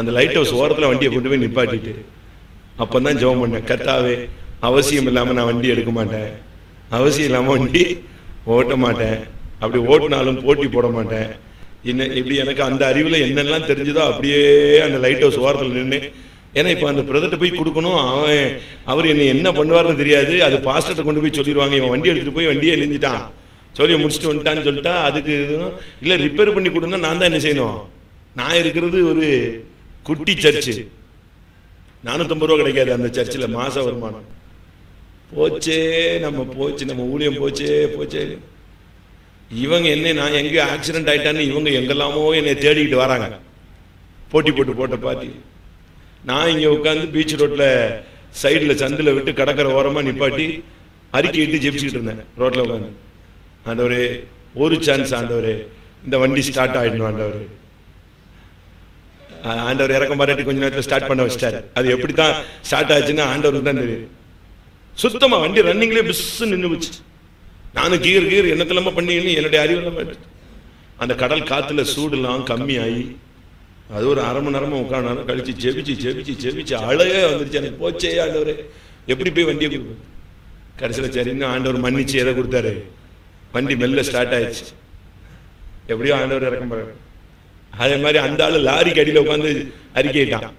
அந்த லைட் ஹவுஸ் ஓரத்தில் வண்டியை கொண்டு போய் நிப்பாட்டிட்டு. அப்போ தான் ஜெபம் பண்ணேன். கத்தாவே அவசியம் இல்லாமல் நான் வண்டி எடுக்க மாட்டேன். அவசியம் இல்லாம வண்டி ஓட்ட மாட்டேன். அப்படி ஓட்டினாலும் போட்டி போட மாட்டேன். என்ன இப்படி எனக்கு அந்த அறிவுல என்னெல்லாம் தெரிஞ்சதோ அப்படியே அந்த லைட் ஹவுஸ் ஓரத்தில் நின்று ஏன்னா இப்போ அந்த பிரதர்ட்ட போய் கொடுக்கணும். அவன் அவர் என்னை என்ன பண்ணுவார்னு தெரியாது. அது பாஸ்டர்ட்ட கொண்டு போய் சொல்லிடுவாங்க. இவன் வண்டி எடுத்துட்டு போய் வண்டியை நெஞ்சிட்டான் சொல்லி முடிச்சுட்டு வந்துட்டான்னு சொல்லிட்டா அதுக்கு இதுவும் இல்லை ரிப்பேர் பண்ணி கொடுன்னா நான் தான் என்ன செய்யணும்? நான் இருக்கிறது ஒரு குட்டி சர்ச்சு நானூத்தம்பது ரூபா கிடைக்காது அந்த சர்ச்சில் மாச வருமானம். போச்சே நம்ம போச்சு நம்ம ஊழியம் போச்சே போச்சே. இவங்க என்ன நான் எங்கேயோ ஆக்சிடென்ட் ஆயிட்டான்னு இவங்க எங்கெல்லாமோ என்னை தேடிக்கிட்டு வராங்க. போட்டி போட்டு போட்ட பாத்தி நான் இங்கே உட்காந்து பீச் ரோட்டில் சைடில் சந்தில் விட்டு கடற்கரை ஓரமாக நிப்பாட்டி அறிக்கையிட்டு ஜெபிச்சுக்கிட்டு இருந்தேன் ரோட்டில் உட்காந்து. ஆண்டவரே ஒரு சான்ஸ் ஆண்டவரே இந்த வண்டி ஸ்டார்ட் ஆகிடணும் ஆண்டவர். ஆண்டவர் இறக்கம் பாராட்டி கொஞ்ச நேரத்தில் ஸ்டார்ட் பண்ண வச்சிட்டாரு. அது எப்படி தான் ஸ்டார்ட் ஆச்சுன்னா ஆண்டவருக்கு தான் தெரியும். சுத்தமா வண்டி ரன்னிங்லேயே பிஸ் நின்று போச்சு. நானும் கீர் கீர் கிளம்ப பண்ணி என்னுடைய அறிவு போயிடுச்சு. அந்த கடல் காத்துல சூடுலாம் கம்மியாகி அது ஒரு அரை மணி நேரமா உட்காந்து கழிச்சு ஜெபிச்சு ஜெபிச்சு ஜெபிச்சு அழகே வந்துருச்சு. எனக்கு போச்சே ஆண்டவர். எப்படி போய் வண்டியை கொடுப்பேன்? கடைசியில் சரின்னு ஆண்டவர் மன்னிச்சு எதை கொடுத்தாரு? வண்டி மெல்ல ஸ்டார்ட் ஆயிடுச்சு. எப்படியோ ஆண்டவர் இறக்க போறாரு. அதே மாதிரி அந்த ஆளு லாரிக்கு அடியில் உட்காந்து அறிக்கையிட்டான்.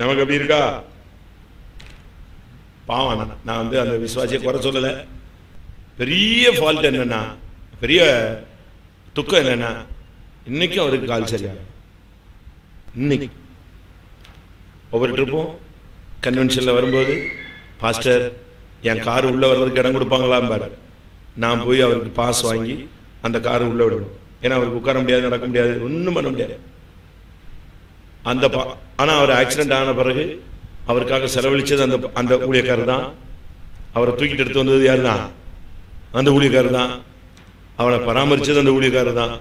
நமக்கு அப்படி இருக்கா? பாவம். நான். நான் வந்து அந்த விசுவாசியை குறை சொல்லலை. பெரிய ஃபால்ட் என்னென்னா பெரிய துக்கம் என்னென்னா இன்னைக்கும் அவருக்கு கால் சரியா? இன்னைக்கு. ஒவ்வொரு ட்ரிப்பும் கன்வென்ஷனில் வரும்போது பாஸ்டர் என் கார் உள்ளே வர்றதுக்கு இடம் கொடுப்பாங்களாம் பாரு. நான் போய் அவருக்கு பாஸ் வாங்கி அந்த கார் உள்ளே விடணும். ஏன்னா அவருக்கு உட்கார முடியாது நடக்க முடியாது ஒன்றும் பண்ண முடியாது. அந்த பா ஆனால் அவர் ஆக்சிடென்ட் ஆன பிறகு அவருக்காக செலவழிச்சது அந்த அந்த ஊழியக்காரர் தான் அவரை தூக்கிட்டு எடுத்து வந்தது யார் தான் அந்த ஊழியக்காரர் தான் அவனை பராமரிச்சது அந்த ஊழியக்காரர் தான்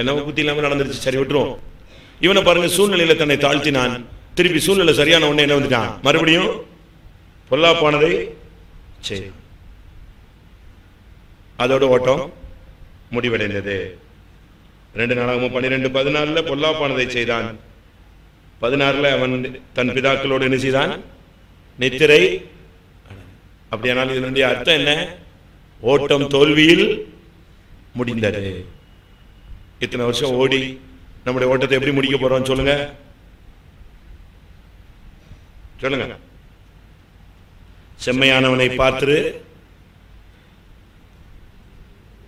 என்ன புத்தி இல்லாமல் நடந்துருச்சு? சரி விட்டுருவோம். இவனை பாருங்க சூழ்நிலையில தன்னை தாழ்த்தினான். திருப்பி சூழ்நிலை சரியான உடனே என்ன வந்துட்டான்? மறுபடியும் பொல்லாப்பானதை சரி அதோட ஓட்டம் முடிவடைந்தது. ரெண்டு நாளாகவும் பன்னிரெண்டு பதினாலுல பொல்லாப்பானதை செய்தான். பதினாறுல அவன் தன் பிதாக்களோடு என்ன செய்தான்? நித்திரை அப்படியானால் இதனுடைய அர்த்தம் என்ன? ஓட்டம் தோல்வியில் முடிந்தது. இத்தனை வருஷம் ஓடி நம்முடைய ஓட்டத்தை எப்படி முடிக்க போறோம் சொல்லுங்க. சொல்லுங்க. செம்மையானவனை பார்த்து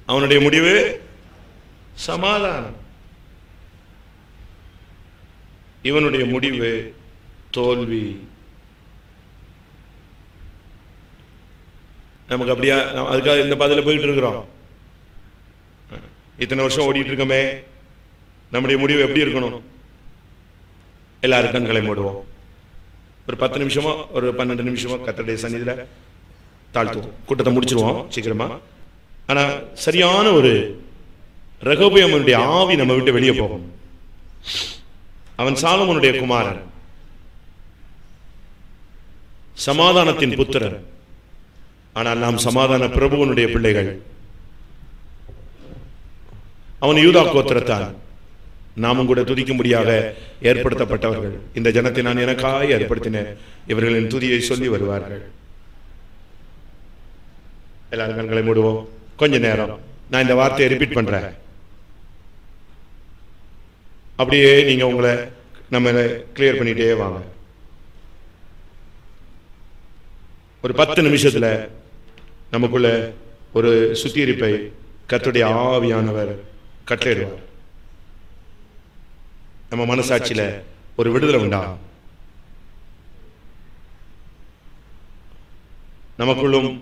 அவனுடைய முடிவு சமாதானம். இவனுடைய முடிவு தோல்வி. நமக்கு அப்படியா அதுக்காக இந்த பாதையில் போயிட்டு இருக்கிறோம். இத்தனை வருஷம் ஓடிட்டு இருக்கோமே. நம்முடைய முடிவு எப்படி இருக்கணும்? எல்லாரும் கண்களை மூடுவோம். ஒரு பத்து நிமிஷமோ ஒரு பன்னெண்டு நிமிஷமோ கத்தடைய சந்நிதியில் தாழ்த்துவோம். கூட்டத்தை முடிச்சிருவோம் சீக்கிரமா. ஆனா சரியான ஒரு ரகோபியமனுடைய ஆவி நம்ம விட்டு வெளியே போகும். அவன் சாலமனுடைய குமாரன். சமாதானத்தின் புத்திரன். ஆனால் நாம் சமாதான பிரபுவனுடைய பிள்ளைகள். அவன் யூதா கோத்திரத்தான். நாமும் கூட துதிக்கும்படியாக ஏற்படுத்தப்பட்டவர்கள். இந்த ஜனத்தை நான் எனக்காய் ஏற்படுத்தினேன். இவர்களின் துதியை சொல்லி வருவார்கள். எல்லாரும் கண்களை மூடுவோம். கொஞ்ச நேரம். நான் இந்த வார்த்தையை ரிப்பீட் பண்றேன். அப்படியே நீங்க உங்களை நம்ம கிளியர் பண்ணிட்டே வாங்க. ஒரு பத்து நிமிஷத்துல நமக்குள்ள ஒரு சுத்திகரிப்பை கத்துடைய ஆவியானவர் கட்டளையிடுவார். நம்ம மனசாட்சியில ஒரு விடுதலை உண்டா? நமக்குள்ளும்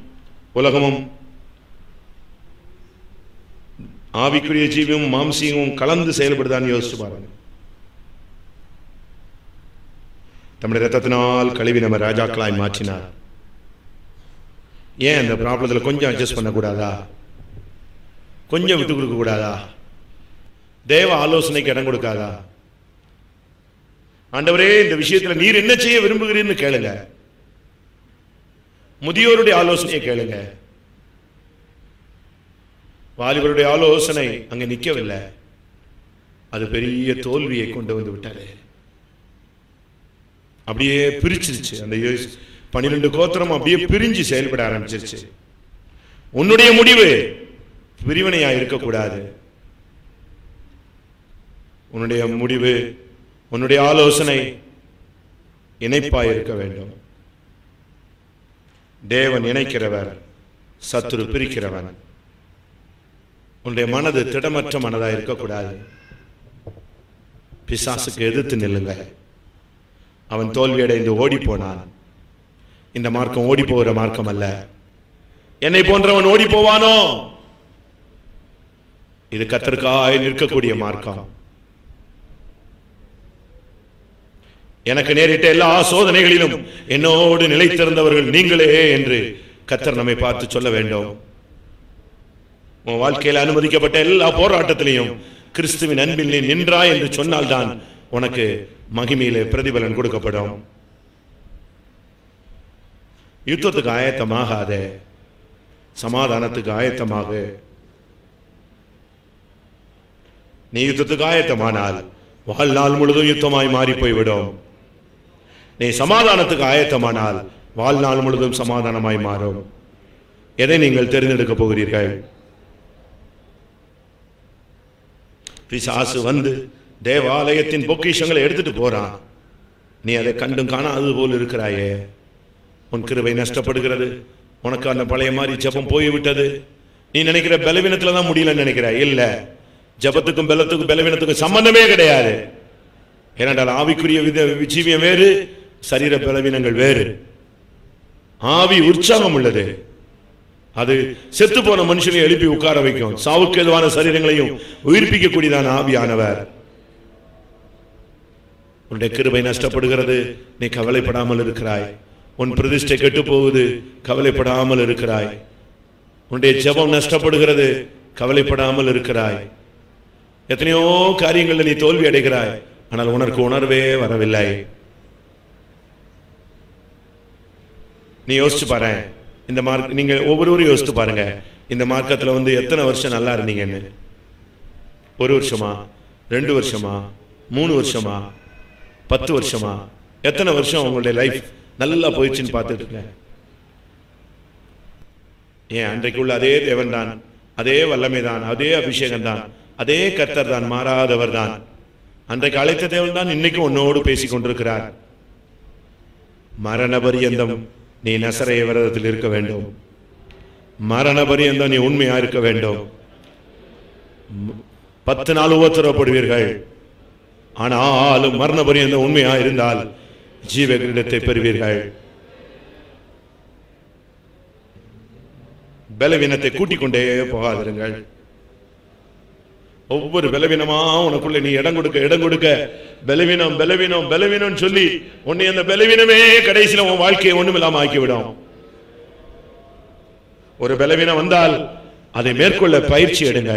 உலகமும் ஆவிக்குரிய ஜீவியும் மாம்சியமும் கலந்து செயல்படுதான்னு யோசிச்சு பாருங்க. தம்முடைய ரத்தத்தினால் கழுவி நம்ம ராஜாக்களாய் மாற்றினார். ஏன் அந்த ப்ராப்ளத்தில் கொஞ்சம் அட்ஜஸ்ட் பண்ணக்கூடாதா கொஞ்சம் விட்டு கொடுக்க கூடாதா? தேவ ஆலோசனைக்கு இடம் கொடுக்காதா? ஆண்டவரே இந்த விஷயத்தில் நீர் என்ன செய்ய விரும்புகிறீர்னு கேளுங்க. முதியோருடைய ஆலோசனையை கேளுங்க. வாலிபருடைய ஆலோசனை அங்கே நிற்கவில்லை. அது பெரிய தோல்வியை கொண்டு வந்து விட்டாரு. அப்படியே பிரிச்சிருச்சு. அந்த பன்னிரெண்டு கோத்திரம் அப்படியே பிரிஞ்சு செயல்பட ஆரம்பிச்சிருச்சு. உன்னுடைய முடிவு பிரிவினையா இருக்கக்கூடாது. உன்னுடைய முடிவு உன்னுடைய ஆலோசனை இணைப்பாய் இருக்க வேண்டும். தேவன் இணைக்கிறவர் சத்துரு பிரிக்கிறவன். உன்னுடைய மனது திடமற்ற மனதா இருக்கக்கூடாது. பிசாசுக்கு எதிர்த்து நில்லுங்க. அவன் தோல்வியடைந்து ஓடி போனான் இந்த மார்க்கம் ஓடி போகிற மார்க்கம் அல்ல என்னை போன்றவன் ஓடி போவானோ இது கத்தருக்காய் நிற்கக்கூடிய மார்க்கம். எனக்கு நேரிட்ட எல்லா சோதனைகளிலும் என்னோடு நிலைத்திருந்தவர்கள் நீங்களே என்று கத்தர் நம்மை பார்த்து சொல்ல வேண்டும். உன் வாழ்க்கையில் அனுமதிக்கப்பட்ட எல்லா போராட்டத்திலையும் கிறிஸ்துவின் அன்பில் நீ நின்றாய் என்று சொன்னால்தான் உனக்கு மகிமையிலே பிரதிபலன் கொடுக்கப்படும். யுத்தத்துக்கு ஆயத்தமாகாதே சமாதானத்துக்கு ஆயத்தமாக. நீ யுத்தத்துக்கு ஆயத்தமானால் வாழ்நாள் முழுதும் யுத்தமாய் மாறி போய்விடும் நீ சமாதானத்துக்கு ஆயத்தமானால் வாழ்நாள் முழுதும் சமாதானமாய் மாறும். எதை நீங்கள் தேர்ந்தெடுக்க போகிறீர்கள்? பிசாசு வந்து தேவாலயத்தின் பொக்கிஷங்களை எடுத்துட்டு போறான். நீ அதை கண்டும் காணாது போல் இருக்கிறாயே. உன் கிருபை நஷ்டப்படுகிறது. உனக்கு அந்த பழைய மாதிரி ஜெபம் போய்விட்டது. நீ நினைக்கிற பலவீனத்துல தான் முடியலன்னு நினைக்கிற இல்ல. ஜெபத்துக்கும் பலத்துக்கும் பலவீனத்துக்கும் சம்பந்தமே கிடையாது. ஏனென்றால் ஆவிக்குரிய வித ஜீவியம் வேறு சரீர பலவீனங்கள் வேறு. ஆவி உற்சாகம் உள்ளது. அது செத்து போன மனுஷனை எழுப்பி உட்கார வைக்கும். சாவுக்கு எதுவான சரீரங்களையும் உயிர்ப்பிக்கக்கூடியதான ஆவியானவர். உன்னுடைய கிருபை நஷ்டப்படுகிறது. நீ கவலைப்படாமல் இருக்கிறாய். உன் பிரதிஷ்டை கெட்டு போகுது கவலைப்படாமல் இருக்கிறாய். உன்னுடைய ஜெபம் நஷ்டப்படுகிறது. கவலைப்படாமல் இருக்கிறாய். எத்தனையோ காரியங்களில் நீ தோல்வி அடைகிறாய். ஆனால் உனக்கு உணர்வே வரவில்லை. நீ யோசிச்சு பாரு இந்த மார்க் நீங்க ஒவ்வொருவரும் யோசித்து பாருங்க. இந்த மார்க்கத்தில் வந்து எத்தனை வருஷம் நல்லா இருந்தீங்கன்னு? ஒரு வருஷமா? ரெண்டு வருஷமா? மூணு வருஷமா? பத்து வருஷமா? எத்தனை வருஷம் உங்களுடைய லைஃப் நல்லா போயிடுச்சுன்னு பார்த்துட்டு இருக்கேன் ஏன் அன்றைக்குள்ள அதே தேவன் தான் அதே வல்லமை தான் அதே அபிஷேகம் தான் அதே கர்த்தர் தான் மாறாதவர் தான். அன்றைக்கு அழைத்த தேவன் தான் இன்னைக்கும் உன்னோடு பேசிக் கொண்டிருக்கிறார் மரண பரியந்தம் நீ நசரைய விரதத்தில் இருக்க வேண்டும். மரண பரியந்தம் நீ உண்மையா இருக்க வேண்டும். பத்து நாள் உபத்திரப்படுவீர்கள் ஆனாலும் மரண பரியந்தம் உண்மையா இருந்தால் ஜீவ கிரீடத்தை பெறுவீர்கள். பலவீனத்தை கூட்டிக் கொண்டே போகாதிருங்கள். ஒவ்வொரு பலவீனமா உனக்குள்ள நீ இடம் கொடுக்க இடம் கொடுக்க பலவீனம் பலவீனம் பலவீனம் சொல்லி உன்னை அந்த பலவீனமே கடைசியில் உன் வாழ்க்கையை ஒண்ணுமில்லாம ஆக்கிவிடும். ஒரு பலவீனம் வந்தால் அதை மேற்கொள்ள பயிற்சி எடுங்க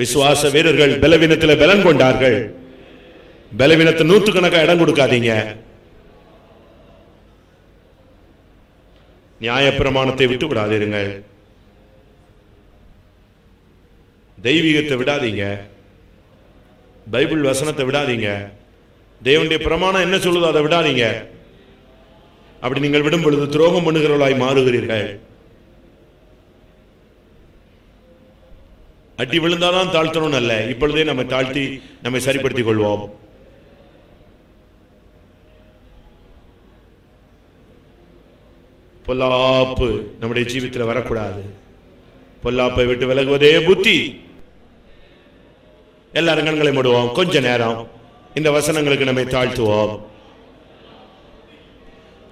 விசுவாச வீரர்கள் பலவீனத்தில் பலன் கொண்டார்கள். பலவீனத்தை நூற்றுக்கணக்காக இடம் கொடுக்காதீங்க. நியாயப்பிரமாணத்தை விட்டு விடாதீருங்கள் தெய்வீகத்தை விடாதீங்க. பைபிள் வசனத்தை விடாதீங்க. தேவனுடைய பிரமாணம் என்ன சொல்லுதோ அதை விடாதீங்க. அப்படி நீங்கள் விடும் பொழுது துரோகம் பண்ணுகிறவர்களாய் மாறுகிறீர்கள். அட்டி விழுந்தாதான் தாழ்த்தணும் அல்ல இப்பொழுதே நம்ம தாழ்த்தி நம்மை சரிப்படுத்திக் கொள்வோம். பொல்லாப்பு நம்முடைய ஜீவித்தில் வரக்கூடாது. பொல்லாப்பை விட்டு விலகுவதே புத்தி. எல்லாரும் கண்களை மூடுவோம் கொஞ்ச நேரம். இந்த வசனங்களுக்கு நம்மை தாழ்த்துவோம்.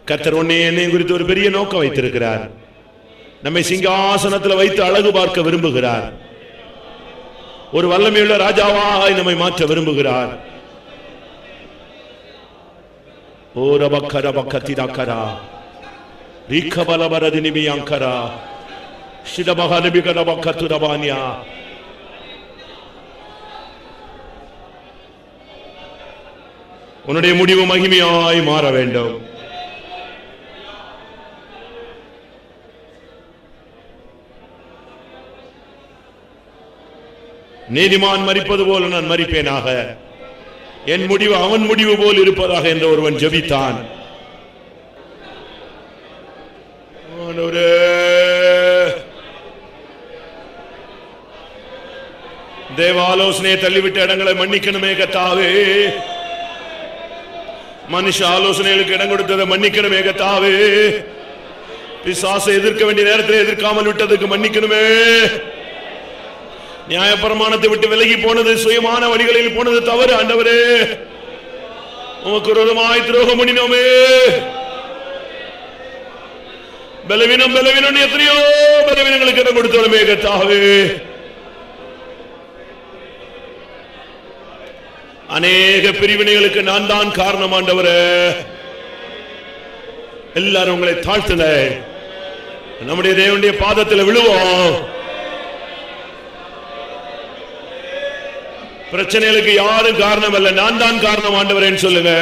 கத்தர் உன்னை என்னை குறித்து ஒரு பெரிய நோக்கம் வைத்திருக்கிறார். நம்மை சிங்காசனத்தில் வைத்து அழகு பார்க்க விரும்புகிறார். ஒரு வல்லமையுள்ள ராஜாவாக நம்மை மாற்ற விரும்புகிறார். ஓ ரபக்கர பக்கத்திதாக்கரா ரீக்கபலபரதி நிமியாங்கரா சிடமக நிபிகர உன்னுடைய முடிவு மகிமையாய் மாற வேண்டும். நீதிமான் மறிப்பது போல நான் மறிப்பேனாக. என் முடிவு அவன் முடிவு போல் இருப்பதாக என்று ஒருவன் ஜெபித்தான். ஆண்டவரே, தேவ ஆலோசனையை தள்ளிவிட்ட இடங்களை மன்னிக்கணுமே கத்தாவே. மனுஷ ஆலோசனைகளுக்கு இடம் கொடுத்ததை மன்னிக்கணுமே கத்தாவே. பிசாசை எதிர்க்க வேண்டிய நேரத்தில் எதிர்க்காமல் விட்டதுக்கு மன்னிக்கணுமே. நியாயப்பிரமாணத்தை விட்டு விலகி போனது சுயமான வழிகளில் போனது தவறு ஆண்டவரே. உமக்கு விரோதமாய் துரோகம் பண்ணினோமே. பலவீனம் பலவீனம் எத்தனையோ பலவீனங்களுக்கு இடம் கொடுத்தோமே கத்தாவே. அநேக பிரிவினைகளுக்கு நான் தான் காரணம் ஆண்டவரே. எல்லாரும் உங்களை தாழ்த்துல நம்முடைய தேவனுடைய பாதத்தில் விழுவோம். பிரச்சனைகளுக்கு யாரும் காரணம் அல்ல. நான் தான் காரணம் ஆண்டவரேன்னு சொல்லுங்க.